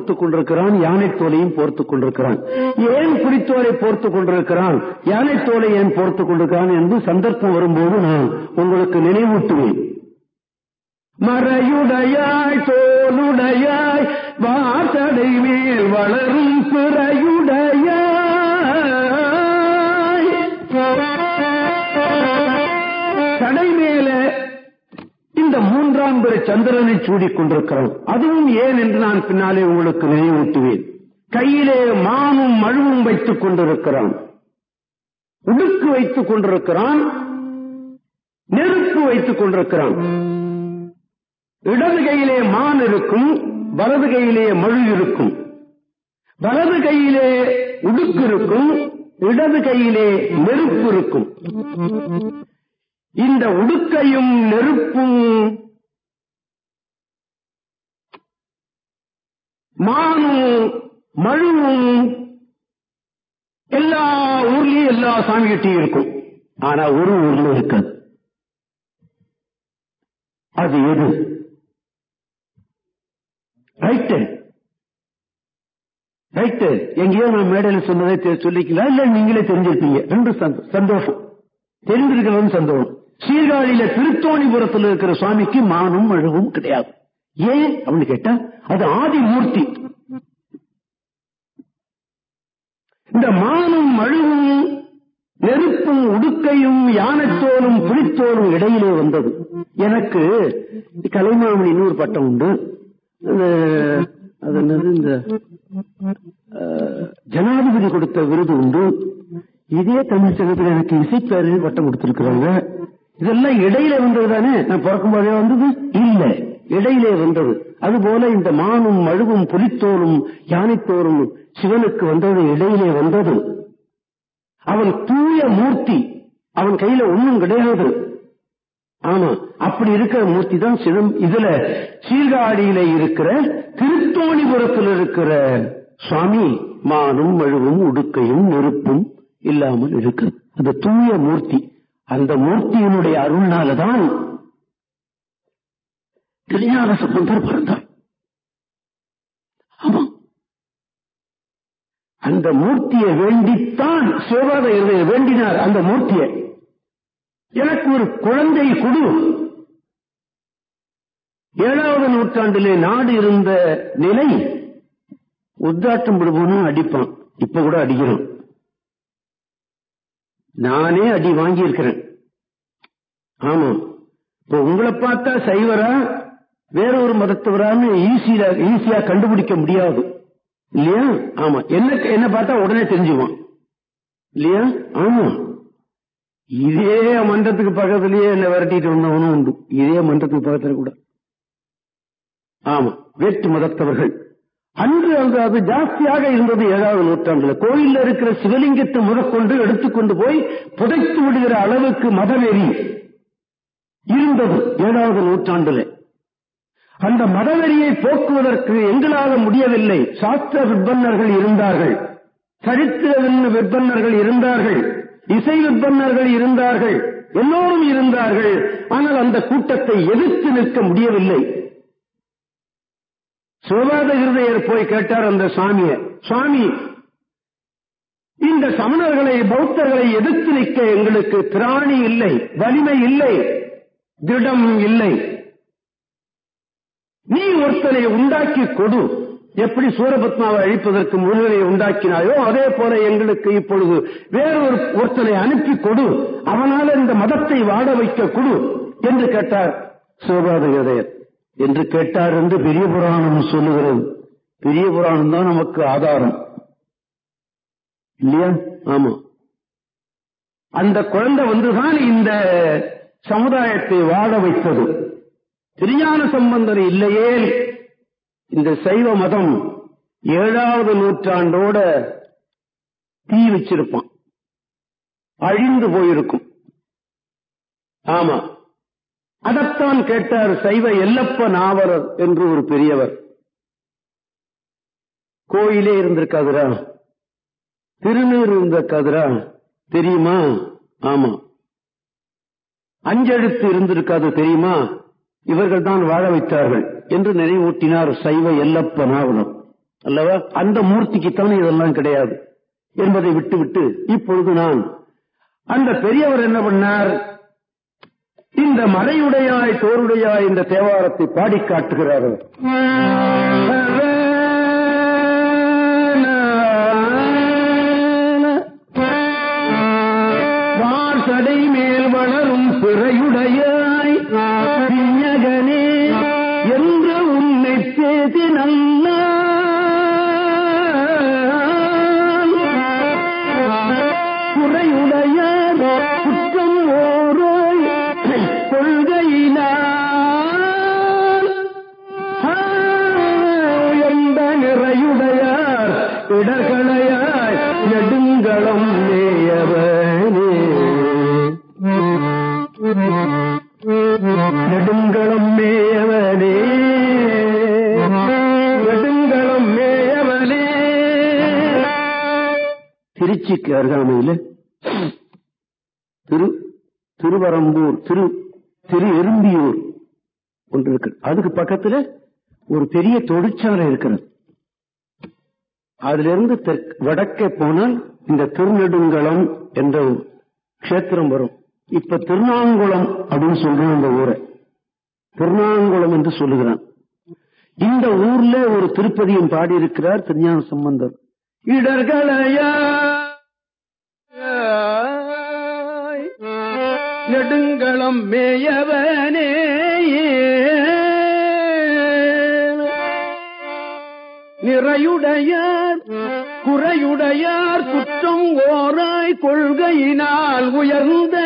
புலித்தோலையும் போர்த்துக் கொண்டிருக்கிறான் யானை தோலையும் போர்த்துக் கொண்டிருக்கிறான். ஏன் புலித்தோலை போர்த்துக் கொண்டிருக்கிறான்? யானை தோலை ஏன் போர்த்துக் கொண்டிருக்கிறான் என்று சந்தர்ப்பம் வரும்போது நான் உங்களுக்கு நினைவூட்டுவேன். மறையுடையாய் தோலுடையாய் வாசடை மேல் வளரும் பிறையுடையாய். கடை மேல இந்த மூன்றாம் பிற சந்திரனை சூடிக் கொண்டிருக்கிறான். அதுவும் ஏன் என்று நான் பின்னாலே உங்களுக்கு நினைவூட்டுவேன். கையிலே மானும் மழுவும் வைத்துக் கொண்டிருக்கிறான். உடுக்கு வைத்துக் கொண்டிருக்கிறான். நெருப்பு வைத்துக் கொண்டிருக்கிறான். இடது கையிலே மான் இருக்கும் வலது கையிலே மழு இருக்கும். வலது கையிலே உடுக்கு இருக்கும் இடது கையிலே நெருப்பு இருக்கும். இந்த உடுக்கையும் நெருப்பும் மானும் மழுவும் எல்லா ஊர்லயும் எல்லா சாமிகிட்டையும் இருக்கும். ஆனா ஒரு ஊர்ல இருக்காது. அது எது? ரைட்டு. ரைட்டு. எங்கேயோ நான் மேடையில சொன்னதை சொல்லிக்கலாம் இல்ல நீங்களே தெரிஞ்சிருப்பீங்க. ரெண்டு சந்தோ- சந்தோஷம். தெரிந்திருக்கிறது சந்தோஷம். சீர்காழியில திருத்தோணிபுரத்தில் இருக்கிற சுவாமிக்கு மானும் அழுவும் கிடையாது. ஏன் அப்படின்னு கேட்டா அது ஆதி மூர்த்தி. இந்த மானும் மழுவும் நெருப்பும் உடுக்கையும் யானைத்தோலும் புலித்தோலும் இடையிலே வந்தது. எனக்கு கலைமாமணி இன்னொரு பட்டம் உண்டு. அது- என்னது இந்த ஜனாதிபதி கொடுத்த விருது உண்டு. இதே தமிழ் சங்கத்தில் எனக்கு இசைப்பேரவை பட்டம் கொடுத்திருக்கிறாங்க. இதெல்லாம் இடையில வந்தது தானே? நான் பிறக்கும் போதே வந்தது? இல்ல. இடையிலே வந்தது. அதுபோல இந்த மானும் மழுவும் புலித்தோலும் யானைத்தோலும் சிவனுக்கு வந்தது இடையிலே வந்தது. அவன் தூய மூர்த்தி அவன் கையில ஒண்ணும் கிடையாது. ஆமா அப்படி இருக்கிற மூர்த்தி தான் சிவம் இதுல சீர்காழியில இருக்கிற திருத்தோணிபுரத்தில் இருக்கிற சுவாமி மானும் மழுவும் உடுக்கையும் நெருப்பும் இல்லாமல் இருக்கு. அந்த தூய மூர்த்தி அந்த மூர்த்தியினுடைய அருள்னாலதான் திருஞான சம்பந்தர் பிறந்தார் ஆமா. அந்த மூர்த்தியை வேண்டித்தான் சிவபாத வேண்டினார் அந்த மூர்த்தியை. எனக்கு ஒரு குழந்தை கொடு. ஏழாவது நூற்றாண்டிலே நாடு இருந்த நிலை உத்தாட்டம் விடுவோம் அடிப்பான். இப்ப கூட அடிக்கிறோம். நானே அடி வாங்கி இருக்கிறேன் ஆமா இப்ப உங்களை பார்த்தா சைவரா வேற ஒரு மதத்தவரான்னு ஈஸியா ஈஸியா கண்டுபிடிக்க முடியாது. இல்லையா? ஆமா. என்ன என்ன பார்த்தா உடனே தெரிஞ்சுவான் இல்லையா? ஆமா. இதே மன்றத்துக்கு பக்கத்திலேயே என்ன விரட்டிட்டு வந்தவனும் உண்டு. இதே மன்றத்துக்கு பக்கத்துல கூட. ஆமா. வேற்று மதத்தவர்கள். அன்று அங்கு அது ஜாஸ்தியாக இருந்தது ஏழாவது நூற்றாண்டுல. கோயில்ல இருக்கிற சிவலிங்கத்தை முதற்கொண்டு எடுத்துக்கொண்டு போய் புதைத்து விடுகிற அளவுக்கு மதவெறி இருந்தது ஏழாவது நூற்றாண்டுல. அந்த மதவெறியை போக்குவதற்கு எங்களால் முடியவில்லை. சாஸ்திர விற்பன்னர்கள் இருந்தார்கள். சரித்திர விற்பன்னர்கள் இருந்தார்கள். இசை விற்பன்னர்கள் இருந்தார்கள். எல்லோரும் இருந்தார்கள். ஆனால் அந்த கூட்டத்தை எதிர்த்து நிற்க முடியவில்லை. சிவபாத ஹிருதயர் போய் கேட்டார் அந்த சாமிய. சுவாமி இந்த சமணர்களை பௌத்தர்களை எதிர்த்து நிற்க எங்களுக்கு திராணி இல்லை வலிமை இல்லை திடம் இல்லை. நீ ஒருத்தனை உண்டாக்கி கொடு. எப்படி சூரபத்மாவை அழிப்பதற்கு முருகனை உண்டாக்கினாயோ அதே போல எங்களுக்கு இப்பொழுது வேறொரு ஒருத்தனை அனுப்பி கொடு. அவனால இந்த மதத்தை வாட வைக்க கொடு என்று கேட்டார் சிவபாத என்று கேட்டார் என்று பெரிய புராணம் சொல்லுகிறது. பெரிய புராணம் தான் நமக்கு ஆதாரம். இல்லையா? ஆமா. அந்த குழந்தை வந்துதான் இந்த சமுதாயத்தை வாட வைத்தது. திருஞான சம்பந்தர் இல்லையே இந்த சைவ மதம் ஏழாவது நூற்றாண்டோட தீ வச்சிருப்பான். அழிந்து போயிருக்கும். ஆமா. அதத்தான் கேட்டார் சைவ எல்லப்ப நாவரர் என்று ஒரு பெரியவர். கோயிலே இருந்திருக்காதுரா திருநீர் இருந்திருக்காதுரா தெரியுமா? ஆமா. அஞ்செழுத்து இருந்திருக்காது தெரியுமா? இவர்கள் தான் வாழ வைத்தார்கள் என்று நினைவூட்டினார் சைவ எல்லப்ப நாவலர். அல்லவா? அந்த மூர்த்திக்குத்தான் இதெல்லாம் கிடையாது என்பதை விட்டுவிட்டு இப்பொழுது நான். அந்த பெரியவர் என்ன பண்ணார்? இந்த மறையுடையாய் தோருடையாய் இந்த தேவாரத்தை பாடி காட்டுகிறார்கள் திருச்சிக்கு அருகாமையில் திரு திருவரம்பூர் திரு திரு எறும்பியூர் ஒன்று இருக்கு. அதுக்கு பக்கத்துல ஒரு பெரிய தொழிற்சாலை இருக்கிறது. அதிலிருந்து வடக்கே போனால் இந்த திருநெடுங்குளம் என்ற கஷேத்திரம் வரும். இப்ப திருநாங்குளம் அப்படின்னு சொல்றோம் இந்த ஊரை. திருநாங்குளம் என்று சொல்லுகிறான். இந்த ஊர்ல ஒரு திருப்பதியும் பாடியிருக்கிறார் திருஞான சம்பந்தர். இடர்களையா நெடுங்களம் மேயவனே. நிறையுடையார் குறையுடையார் குற்றம் ஓராய் கொள்கையினால் உயர்ந்த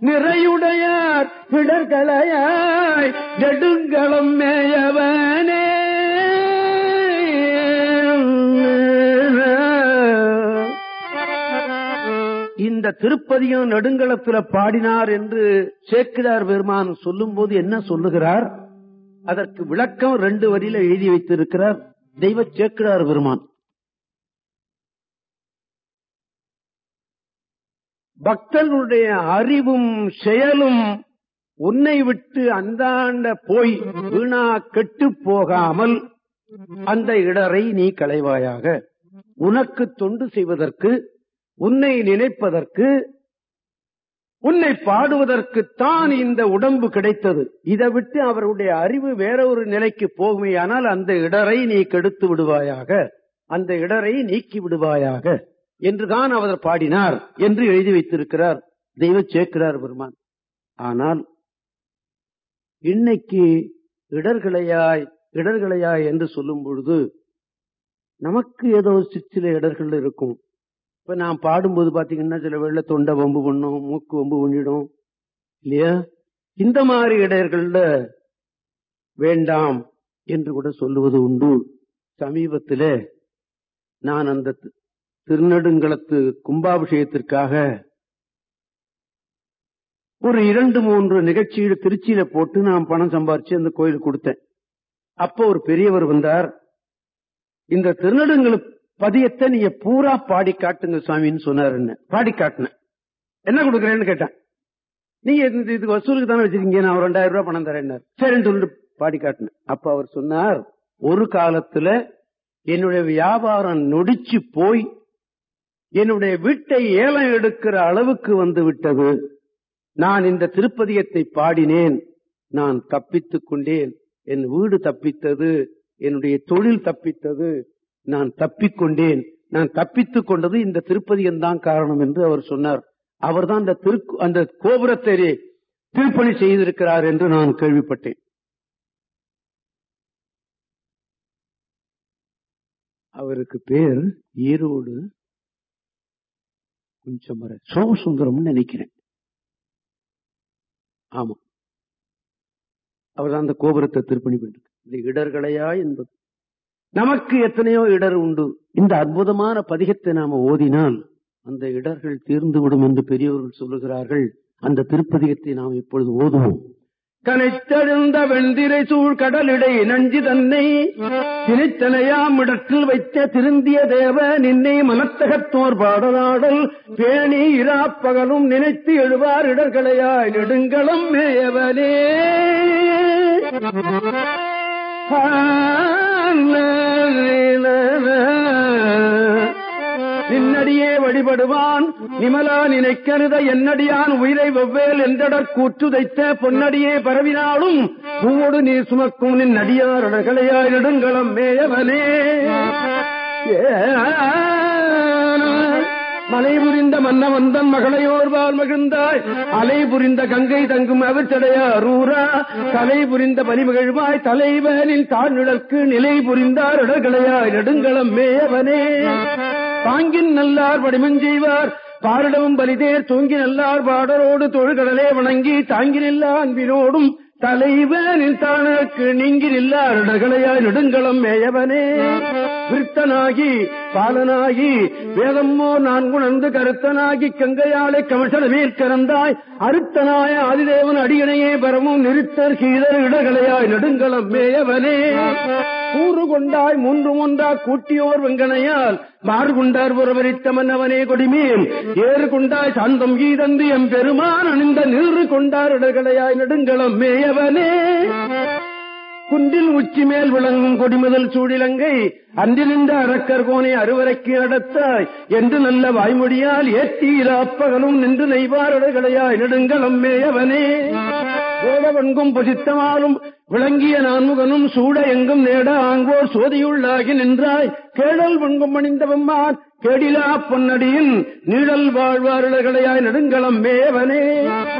நிறையுடையார் பிடர்களையாய் நெடுங்களம் மேயவனே. திருப்பதியும் நெடுங்களத்துல பாடினார் என்று சேக்கிரார் பெருமான் சொல்லும் போது என்ன சொல்லுகிறார்? அதற்கு விளக்கம் ரெண்டு வரியில எழுதி வைத்திருக்கிறார் தெய்வ சேக்கிரார் பெருமான். பக்தர்களுடைய அறிவும் செயலும் உன்னை விட்டு அந்தாண்ட போய் வீணா கெட்டு போகாமல் அந்த இடரை நீ களைவாயாக. உனக்கு தொண்டு செய்வதற்கு உன்னை நினைப்பதற்கு உன்னை பாடுவதற்குத்தான் இந்த உடம்பு கிடைத்தது. இதை விட்டு அவருடைய அறிவு வேற ஒரு நிலைக்கு போகுமையானால் அந்த இடரை நீ கெடுத்து விடுவாயாக அந்த இடரை நீக்கி விடுவாயாக என்றுதான் அவர் பாடினார் என்று எழுதி வைத்திருக்கிறார். தெய்வ சேர்க்கிறார் பெருமான். ஆனால் இன்னைக்கு இடர்களையாய் இடர்களையாய் என்று சொல்லும் பொழுது நமக்கு ஏதோ சிற்சில இடர்கள் இருக்கும். இப்ப நான் பாடும்போது பாத்தீங்கன்னா சில வேளை தொண்டை வம்பு பண்ணும் மூக்கு வம்பு பண்ணிடும். இல்லையா? இந்த மாதிரி இடையர்கள்ல வேண்டாம் என்று கூட சொல்லுவது உண்டு. சமீபத்தில் நான் அந்த திருநெடுங்களத்து கும்பாபிஷேகத்திற்காக ஒரு இரண்டு மூன்று நிகழ்ச்சியில் திருச்சியில போட்டு நான் பணம் சம்பாரிச்சு அந்த கோயிலுக்கு கொடுத்தேன். அப்போ ஒரு பெரியவர் வந்தார். இந்த திருநெடுங்களுக்கு பதியத்தை நீங்க பூரா பாடி காட்டுங்க சுவாமின்னு சொன்னார் என்ன பாடி காட்டினேன் என்ன கொடுக்குறேன்னு கேட்டேன். நீங்க இதுக்கு வசூலுக்கு தானே வச்சிருக்கீங்க நான் ஒரு ரெண்டாயிரம் ரூபாய் பணம் தரேன் சரின்னு சொல்லிட்டு பாடி காட்டினேன் அப்ப அவர் சொன்னார் ஒரு காலத்துல என்னுடைய வியாபாரம் நொடிச்சு போய் என்னுடைய வீட்டை ஏலம் எடுக்கிற அளவுக்கு வந்து விட்டது. நான் இந்த திருப்பதியத்தை பாடினேன். நான் தப்பித்துக் கொண்டேன். என் வீடு தப்பித்தது. என்னுடைய தொழில் தப்பித்தது. நான் தப்பிக்கொண்டேன். நான் தப்பித்துக் கொண்டது இந்த திருப்பதியம் தான் காரணம் என்று அவர் சொன்னார். அவர் தான் அந்த திரு அந்த கோபுரத்தை திருப்பணி செய்திருக்கிறார் என்று நான் கேள்விப்பட்டேன். அவருக்கு பேர் ஈரோடு கொஞ்சம் சோமசுந்தரம் நினைக்கிறேன். ஆமா அவர் தான் அந்த கோபுரத்தை திருப்பணி பண்ணிருக்கு இந்த இடர்களையா என்பது. நமக்கு எத்தனையோ இடர் உண்டு. இந்த அற்புதமான பதிகத்தை நாம ஓதினால் அந்த இடர்கள் தீர்ந்துவிடும் என்று பெரியவர்கள் சொல்லுகிறார்கள். அந்த திருப்பதிகத்தை நாம் இப்பொழுது ஓதுவோம். கனைத்தெழுந்த வெண்திரை சூழ் கடலிடை நஞ்சு தன்னை திணைத்தனையாம் இடத்தில் வைத்த திருந்திய தேவ நின்னை மனத்தகத்தோர் பாடலாடல் பேணி இராப்பகலும் நினைத்து எழுவார் இடர்களையாய் நெடுங்களம் மேயவனே நின்னடியே வழிபடுவான். நிமலா நினைக்கருத என்னடியான் உயிரை வெவ்வேல் என்றடற் கூற்றுதைத்த பொன்னடியே பரவினாலும் பூவோடு நீ சுமக்கும் நின் அடியார் அடகளையாய் நெடுங்களம் மேயவனே மலை புரிந்த மன்னவந்தன் மகளையோர்வால் மகிழ்ந்தாய். அலை புரிந்த கங்கை தங்கும் அவச்சடையார் அரூரா. தலை புரிந்த பனிமகிழ்வாய் தலைவனின் தாழ்நிழற்கு நிலை புரிந்தார் இடர்களையாய் நெடுங்களம் மேயவனே. தாங்கின் நல்லார் வடிமஞ்செய்வார் பாரிடமும் பலிதேர் தூங்கி நல்லார் பாடரோடு தொழுகடலே வணங்கி தாங்கி நில்லா அன்பினோடும் தலைவனின் தானக்கு நீங்கி நில்லார் இடர்களையாய் நெடுங்களம் மேயவனே. விருத்தனாகி பாலனாகி வேதம்மோ நான் உணர்ந்து கருத்தனாகி கங்கையாளை கமசல மேற்கறந்தாய் அருத்தனாய ஆதிதேவன் அடியணையே பரமும் நிறுத்தர் கீழர் இடகளையாய் நெடுங்கலம் மேயவனே. கூறு கொண்டாய் மூன்று ஒன்றா கூட்டியோர் வெங்கனையால் மாறு கொண்டார் புறவரித்த மன்னவனே கொடிமேல். ஏறு கொண்டாய் சாந்தம் கீதந்து எம் பெருமான் அணிந்த நின்று கொண்டார் இடகளையாய் நெடுங்கலம் மேயவனே. குன்றின் உச்சி மேல் விளங்கும் கொடிமுதல் சூடிலங்கை அன்றிலிருந்த அரக்கர் கோனை அறுவரைக்கு நடத்தாய் என்று நல்ல வாய்மொழியால் ஏத்தீரா அப்பகலும் நின்று நெய்வாரடைகளையாய் நெடுங்களம் மேயவனே. வேடவன்கும் புசித்தமாலும் விளங்கிய நான்முகனும் சூட எங்கும் நேட ஆங்கோர் சோதியுள்ளாகி நின்றாய். கேடல் வன்கும் அணிந்தவம்மான் கேடிலா பொன்னடியின் நீழல் வாழ்வாருடைகளையாய் நெடுங்களம் மேவனே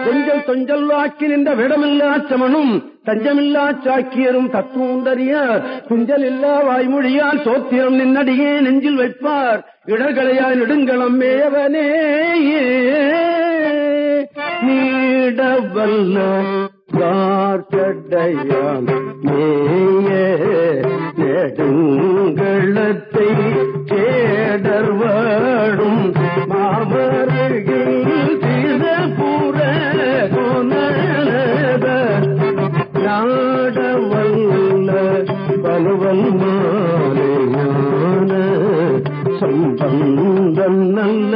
கொஞ்சல் தொஞ்சல் வாக்கி நின்ற விடமில்லா சமனும் தஞ்சமில்லா சாக்கியரும் தத்துவந்தறியார் குஞ்சல் வாய்மொழியால் சோத்திரம் நின்னடியே நெஞ்சில் வைப்பார் இடர்களையால் நெடுங்களம் மேவனே நீடவல்ல வார்த்தடையான் மேய நெடுங்களத்தை கேடர்வாடும் வாடும் நாடவல்ல பலுவல் மாலையான சம்பந்தம் நல்ல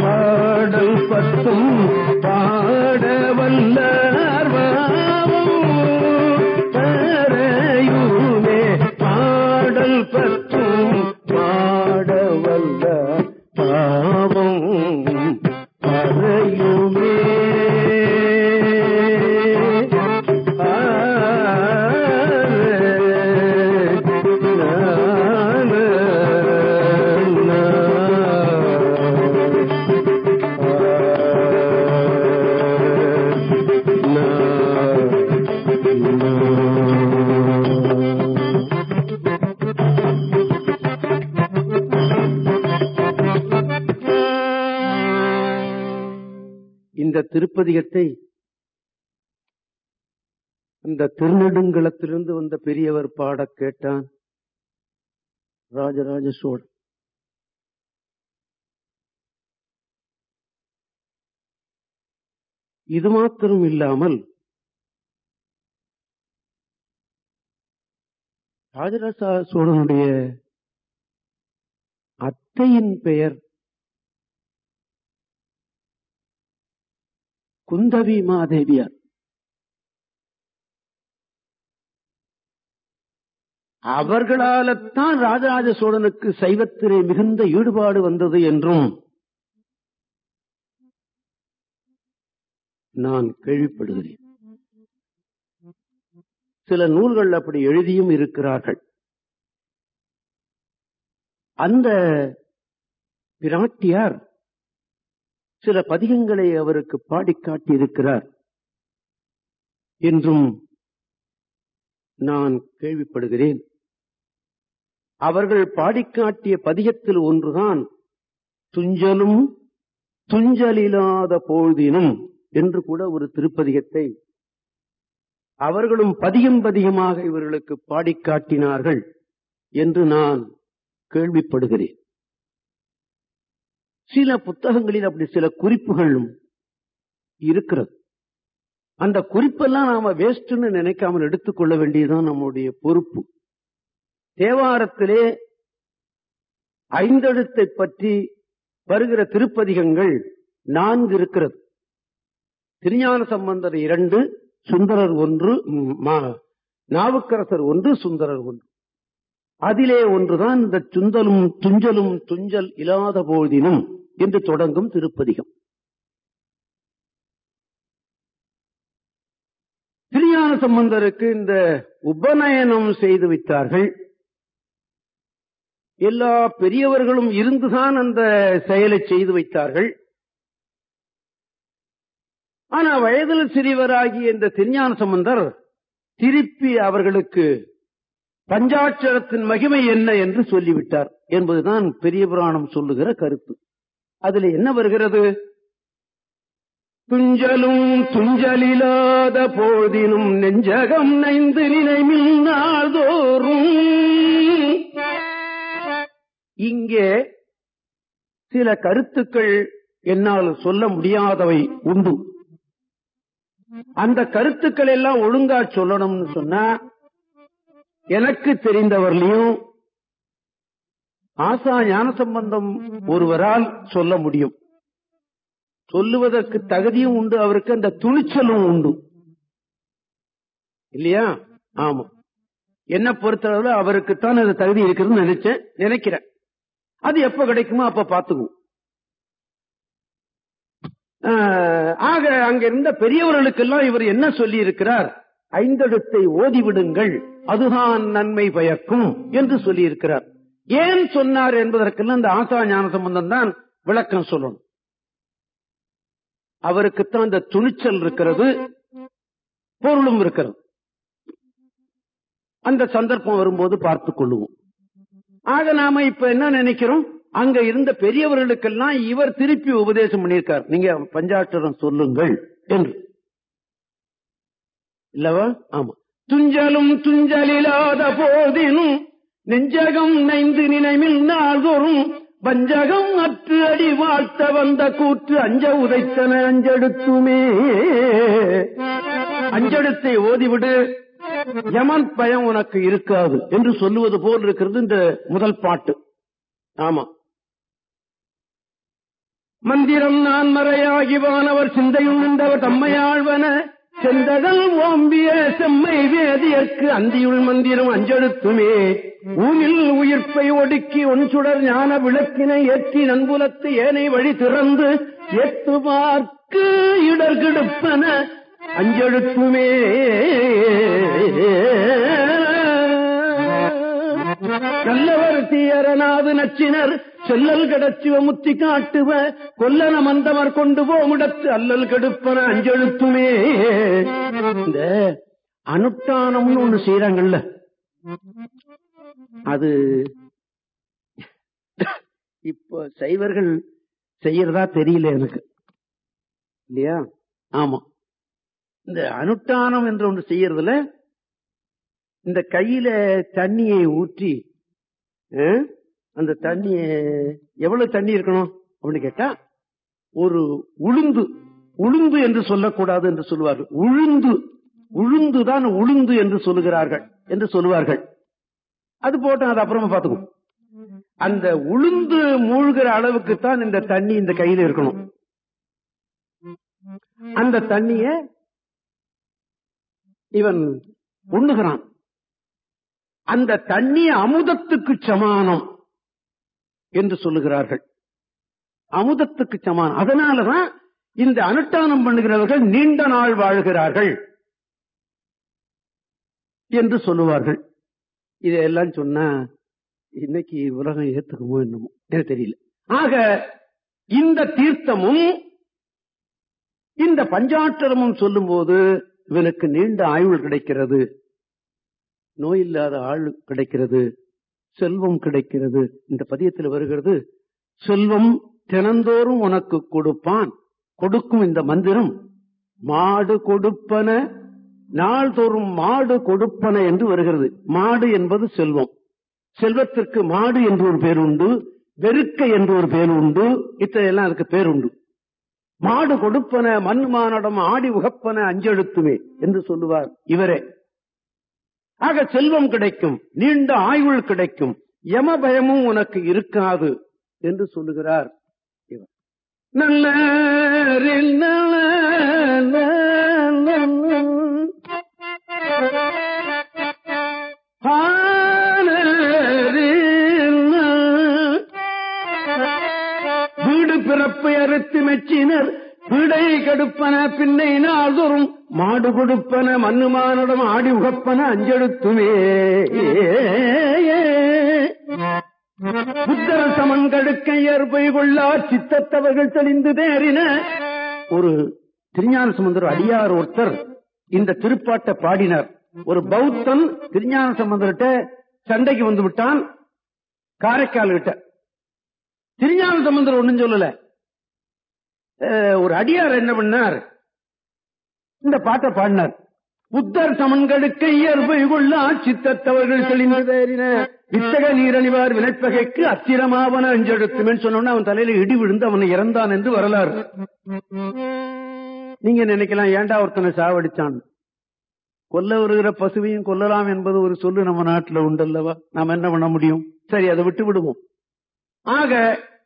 பாடல் பத்தும் ராஜராஜ சோழன் இது மாத்திரம் இல்லாமல் ராஜராஜ சோழனுடைய அத்தையின் பெயர் குந்தவி மாதேவியார். அவர்களால்தான் ராஜராஜ சோழனுக்கு சைவத்திலே மிகுந்த ஈடுபாடு வந்தது என்றும் நான் கேள்விப்படுகிறேன். சில நூல்கள் அப்படி எழுதியும் இருக்கிறார்கள். அந்த பிராட்டியார் சில பதிகங்களை அவருக்கு பாடிக் காட்டியிருக்கிறார் என்றும் நான் கேள்விப்படுகிறேன். அவர்கள் பாடிக்காட்டிய பதிகத்தில் ஒன்றுதான் துஞ்சலும் துஞ்சலில்லாத போதினும் என்று கூட ஒரு திருப்பதிகத்தை அவர்களும் பதிகம் பதிகமாக இவர்களுக்கு பாடிக்காட்டினார்கள் என்று நான் கேள்விப்படுகிறேன். சில புத்தகங்களில் அப்படி சில குறிப்புகளும் இருக்கிறது. அந்த குறிப்பெல்லாம் நாம வேஸ்ட்னு நினைக்காமல் எடுத்துக்கொள்ள வேண்டியதுதான் நம்முடைய பொறுப்பு. தேவாரத்திலே ஐந்தெழுத்தை பற்றி வருகிற திருப்பதிகங்கள் நான்கு இருக்கிறது. திருஞான சம்பந்தர் இரண்டு சுந்தரர் ஒன்று நாவுக்கரசர் ஒன்று சுந்தரர் ஒன்று. அதிலே ஒன்றுதான் இந்த சுந்தலும் துஞ்சலும் துஞ்சல் இல்லாத போதினும் என்று தொடங்கும் திருப்பதிகம். திருஞான சம்பந்தருக்கு இந்த உபநயனம் செய்து வைத்தார்கள் எல்லா பெரியவர்களும் இருந்துதான் அந்த செயலை செய்து வைத்தார்கள். ஆனா வயதில் சிறியவராகிய இந்த திருஞான சம்பந்தர் திருப்பி அவர்களுக்கு பஞ்சாட்சரத்தின் மகிமை என்ன என்று சொல்லிவிட்டார் என்பதுதான் பெரிய புராணம் சொல்லுகிற கருத்து. அதுல என்ன வருகிறது? துஞ்சலும் துஞ்சலில்லாத போதினும் நெஞ்சகம் நைந்து நினைமில் நாள்தோறும் இங்கே சில கருத்துக்கள் என்னால் சொல்ல முடியாதவை உண்டு. அந்த கருத்துக்கள் எல்லாம் ஒழுங்கா சொல்லணும்னு சொன்னா எனக்கு தெரிந்தவர்களையும் ஆசா ஞான சம்பந்தம் ஒருவரால் சொல்ல முடியும். சொல்லுவதற்கு தகுதியும் உண்டு அவருக்கு அந்த துணிச்சலும் உண்டு. இல்லையா? ஆமா. என்ன பொறுத்தளவுல அவருக்குத்தான் அந்த தகுதி இருக்குதுன்னு நினைச்சேன் நினைக்கிறேன். அது எப்ப கிடைக்குமோ அப்ப பாத்துக்குவோம் ஆஹ், ஆக அங்க இருந்த பெரியவர்களுக்கெல்லாம் இவர் என்ன சொல்லி இருக்கிறார் ஐந்தெழுத்தை ஓதிவிடுங்கள் அதுதான் நன்மை பயக்கும் என்று சொல்லி இருக்கிறார் ஏன் சொன்னார் என்பதற்கெல்லாம் இந்த ஆசா ஞான சம்பந்தம் தான் விளக்கம் சொல்லணும். அவருக்குத்தான் இந்த துணிச்சல் இருக்கிறது பொருளும் இருக்கிறது. அந்த சந்தர்ப்பம் வரும்போது பார்த்துக் கொள்ளுவோம். ஆக நாம இப்ப என்ன நினைக்கிறோம்? அங்க இருந்த பெரியவர்களுக்கெல்லாம் இவர் திருப்பி உபதேசம் பண்ணியிருக்கார். நீங்க பஞ்சாட்சரம் சொல்லுங்கள் என்று. இல்லவா? ஆமா. துஞ்சலும் துஞ்சலில்லாத போதினும் நெஞ்சகம் நைந்து நினைவில் நாள்தோறும் வஞ்சகம் அற்று அடி வாழ்த்த வந்த கூற்று அஞ்ச உதைத்தன அஞ்செடுத்துமே. அஞ்செடுத்தை ஓதிவிடு. யமன் பயம் உனக்கு இருக்காது என்று சொல்லுவது போல் இருக்கிறது இந்த முதல் பாட்டு. ஆமா. மந்திரம் நான் மறையாகிவானவர் சிந்தையும் நின்றவர் தம்மையாழ்வன. செந்தகல் ஓம்பிய செம்மை வேதியற்கு அந்தியுள் மந்திரம் அஞ்செழுத்துமே. ஊமில் உயிர்ப்பை ஒடுக்கி ஒன்சுடர் ஞான விளக்கினை ஏற்றி நன்புலத்து ஏனை வழி திறந்து எட்டுமார்க்கு பார்க்கு இடர்கெடுப்பன. அஞ்செழுத்துமே. நல்லவர் தீயரனாது நச்சினர் செல்லல் கடச்சுவ முத்தி காட்டுவ கொல்லன மந்தமர் கொண்டு போமுடத்து அல்லல் கெடுப்பன அஞ்செழுத்துமே. இந்த அனுஷ்டானம்னு ஒண்ணு செய்யறாங்கல்ல அது இப்ப சைவர்கள் செய்யறதா தெரியல எனக்கு. இல்லையா? ஆமா. இந்த அனுஷ்டானம் என்று ஒன்று செய்யறதுல இந்த கையில தண்ணியை ஊற்றி அந்த தண்ணிய எவ்வளவு தண்ணி இருக்கணும் அப்படின்னு கேட்டா ஒரு உளுந்து உளுந்து என்று சொல்லக்கூடாது என்று சொல்லுவார்கள். உளுந்து உளுந்து தான் உளுந்து என்று சொல்லுகிறார்கள் என்று சொல்லுவார்கள். அது போட்டோம் அது அப்புறமா பாத்துக்கும் அந்த உளுந்து மூழ்கிற அளவுக்கு தான் இந்த தண்ணி இந்த கையில இருக்கணும். அந்த தண்ணிய இவன் உண்ணுகிறான். அந்த தண்ணி அமுதத்துக்கு சமானம் என்று சொல்லுகிறார்கள். அமுதத்துக்கு சமானம். அதனாலதான் இந்த அனுஷ்டானம் பண்ணுகிறவர்கள் நீண்ட நாள் வாழ்கிறார்கள் என்று சொல்லுவார்கள். இதையெல்லாம் சொன்னா இன்னைக்கு உலகம் ஏத்துக்குமோ என்னமோ எனக்கு தெரியல. ஆக இந்த தீர்த்தமும் இந்த பஞ்சாட்சரமும் சொல்லும்போது இவனுக்கு நீண்ட ஆயுள் கிடைக்கிறது. நோய் இல்லாத ஆள் கிடைக்கிறது. செல்வம் கிடைக்கிறது. இந்த பதியத்தில் வருகிறது செல்வம் தினந்தோறும் உனக்கு கொடுப்பான். கொடுக்கும் இந்த மந்திரம் மாடு கொடுப்பன நாள்தோறும் மாடு கொடுப்பன என்று வருகிறது. மாடு என்பது செல்வம். செல்வத்திற்கு மாடு என்று ஒரு பேர் உண்டு வெறுக்க என்று ஒரு பேர் உண்டு இத்தையெல்லாம் அதுக்கு பேர் உண்டு. மாடு கொடுப்பன மண் மானடம் ஆடி உகப்பன அஞ்செழுத்துமே என்று சொல்லுவார் இவரே. ஆக செல்வம் கிடைக்கும் நீண்ட ஆயுள் கிடைக்கும் யம பயமும் உனக்கு இருக்காது என்று சொல்லுகிறார் இவர். நல்ல நல்ல. பிறப்பை அறுத்து மெச்சினர். வீடை கடுப்பன பின்னை நாள்தோறும் மாடு கொடுப்பன மண்ணுமானிடம் ஆடி உகப்பன அஞ்செழுத்துமே புத்தர சமன் கடுக்க இயற்பை கொள்ளா சித்தத்தவர்கள் தெளிந்து தேறின. ஒரு திருஞான சமுந்தர் அடியார் ஒருத்தர் இந்த திருப்பாட்டை பாடினார். ஒரு பௌத்தன் திருஞான சம்பந்தர்கிட்ட சண்டைக்கு வந்து விட்டான். காரைக்கால் கிட்ட திருஞான சம்பந்தர் ஒண்ணும் சொல்லல. ஒரு அடியார் என்ன பண்ணார்? இந்த பாட்டை பாடினார். புத்தர் சமன்களுக்கு இயல்பை கொள்ள சித்தத்தவர்கள் தெளிந்தேறின வித்தக நீரழிவார் வினைப்பகைக்கு அத்திரமாவன அஞ்செழுத்துமேன்னு சொன்னோம்னா அவன் தலையில இடி விழுந்து அவனை இறந்தான் என்று வரலாறு. நீங்க நினைக்கலாம் ஏன்டா ஒருத்தனை சாவடிச்சான்? கொல்ல வருகிற பசுவையும் கொல்லலாம் என்பது ஒரு சொல்லு நம்ம நாட்டில் உண்டல்லவா? நாம என்ன பண்ண முடியும்? சரி அதை விட்டு விடுவோம். ஆக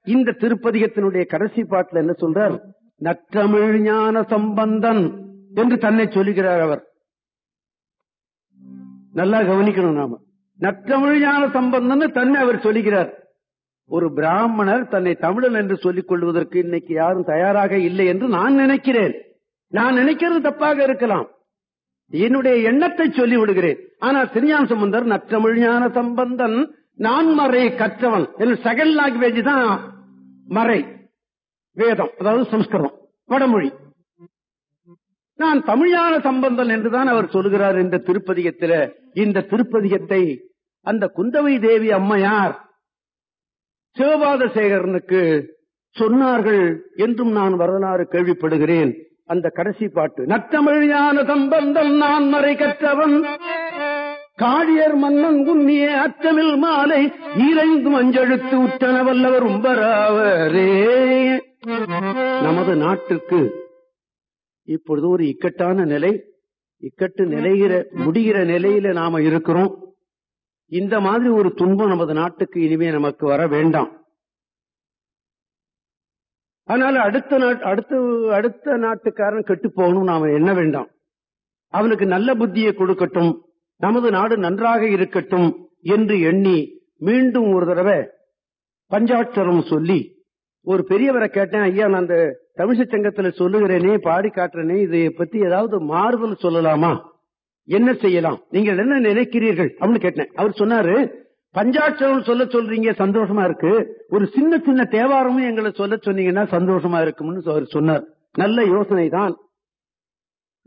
இந்த திருப்பதிகத்தினுடைய கடைசி பாட்டுல என்ன சொல்றார்? நற்றமிழ் ஞான சம்பந்தன் என்று தன்னை சொல்லுகிறார் அவர். நல்லா கவனிக்கணும் நாம. நற்றமிழ் ஞான சம்பந்தன் தன்னை அவர் சொல்லுகிறார். ஒரு பிராமணர் தன்னை தமிழன் என்று சொல்லிக் கொள்வதற்கு இன்னைக்கு யாரும் தயாராக இல்லை என்று நான் நினைக்கிறேன். நான் நினைக்கிறது தப்பாக இருக்கலாம். என்னுடைய எண்ணத்தை சொல்லி விடுகிறேன் ஆனால் திருஞான சம்பந்தர் நற்றமிழ் ஞான சம்பந்தன் நான் மறை கற்றவன் என்று செகண்ட் லாங்குவேஜ் தான் மறை வேதம் அதாவது சம்ஸ்கிருதம் வடமொழி. நான் தமிழான சம்பந்தன் என்றுதான் அவர் சொல்கிறார் இந்த திருப்பதிகத்தில. இந்த திருப்பதிகத்தை அந்த குந்தவை தேவி அம்மையார் சிவபாத சேகரனுக்கு சொன்னார்கள் என்றும் நான் வரலாறு கேள்விப்படுகிறேன். அந்த கடைசி பாட்டு நற்றமிழான சம்பந்தம் நான் மறை கற்றவன். காழியர் மன்னன் குன்னிய அச்சமில் மாலை ஈரைந்து மஞ்செழுத்து உற்றன வல்லவர் உம்பராவரே. நமது நாட்டுக்கு இப்பொழுது ஒரு இக்கட்டான நிலை இக்கட்டு நிலைகிற முடிகிற நிலையில நாம இருக்கிறோம். இந்த மாதிரி ஒரு துன்பம் நமது நாட்டுக்கு இனிமே நமக்கு வர வேண்டாம். அதனால அடுத்த நாட் அடுத்த அடுத்த நாட்டுக்காரன் கெட்டு போகணும் நாம என்ன வேண்டாம். அவனுக்கு நல்ல புத்தியை கொடுக்கட்டும். நமது நாடு நன்றாக இருக்கட்டும் என்று எண்ணி மீண்டும் ஒரு தடவை பஞ்சாட்சரம் சொல்லி ஒரு பெரியவரை கேட்டேன் ஐயா நான் அந்த தமிழ்ச்சி சங்கத்துல சொல்லுகிறேனே பாடி காட்டுறேனே இதை பத்தி ஏதாவது மாறுதல் சொல்லலாமா? என்ன செய்யலாம்? நீங்கள் என்ன நினைக்கிறீர்கள்? அப்படின்னு கேட்டேன். அவர் சொன்னாரு பஞ்சாட்சரம் சொல்ல சொல்றீங்க சந்தோஷமா இருக்கு. ஒரு சின்ன சின்ன தேவாரமும் எங்களை சொல்ல சொன்னீங்கன்னா சந்தோஷமா இருக்கும்னு அவர் சொன்னார். நல்ல யோசனை தான்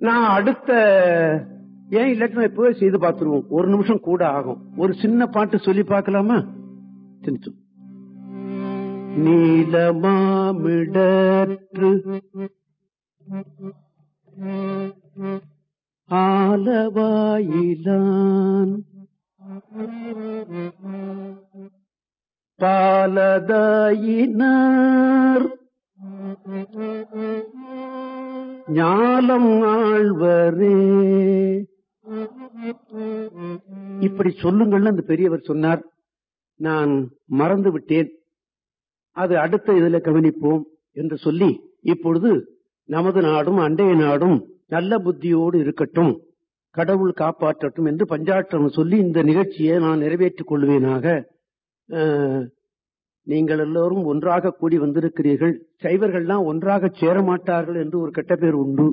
நான் அடுத்த ஏன் இல்லாட்டி இப்பவே செய்து பார்த்துருவோம். ஒரு நிமிஷம் கூட ஆகும். ஒரு சின்ன பாட்டு சொல்லி பார்க்கலாமா? திணிச்சு. நீலமாமிடற்று ஆலவாயிலான் பாலதாயினார். ஞாலம் ஆழ்வரே இப்படி சொல்லுங்கள்னு அந்த பெரியவர் சொன்னார். நான் மறந்து விட்டேன். அது அடுத்த இதுல கவனிப்போம் என்று சொல்லி இப்பொழுது நமது நாடும் அண்டைய நாடும் நல்ல புத்தியோடு இருக்கட்டும் கடவுள் காப்பாற்றட்டும் என்று பஞ்சாற்றம் சொல்லி இந்த நிகழ்ச்சியை நான் நிறைவேற்றிக் கொள்வேனாக. நீங்கள் எல்லோரும் ஒன்றாக கூடி வந்திருக்கிறீர்கள். சைவர்கள்லாம் ஒன்றாக சேர மாட்டார்கள் என்று ஒரு கெட்ட பேர் உண்டு.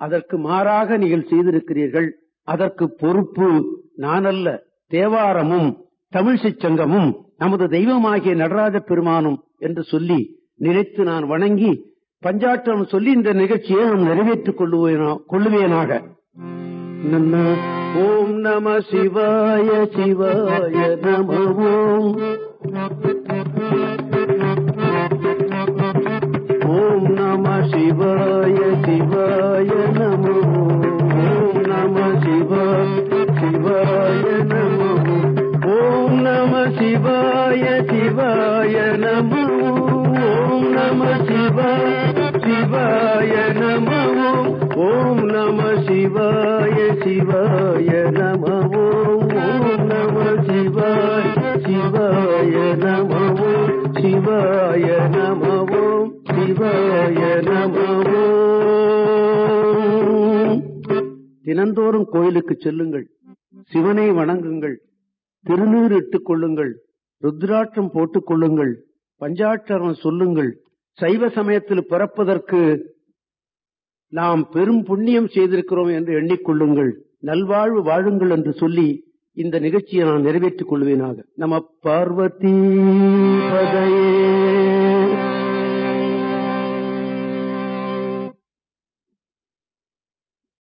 அதற்கு மாறாக நீங்கள் செய்திருக்கிறீர்கள். அதற்கு பொறுப்பு நானல்ல. தேவாரமும் தமிழிசை சங்கமும் நமது தெய்வமாகிய நடராஜ பெருமானும் என்று சொல்லி நினைத்து நான் வணங்கி பஞ்சாட்டம் சொல்லி இந்த நிகழ்ச்சியை நாம் நிறைவேற்றிக் கொள்ளுவேனாக. ஓம் நம சிவாய சிவாய நம ஓம் ஓம் நம சிவாய சிவாய நம ஓம் நம தினந்தோறும் கோயிலுக்கு செல்லுங்கள். சிவனை வணங்குங்கள். திருநீர் இட்டுக் கொள்ளுங்கள். ருத்ராட்சம் போட்டுக் கொள்ளுங்கள். பஞ்சாட்சரம் சொல்லுங்கள். சைவ சமயத்தில் பிறப்பதற்கு நாம் பெரும் புண்ணியம் செய்திருக்கிறோம் என்று எண்ணிக்கொள்ளுங்கள் நல்வாழ்வு வாழுங்கள் என்று சொல்லி இந்த நிகழ்ச்சியை நான் நிறைவேற்றிக் கொள்வேனாக. நம பார்வதி பதையே.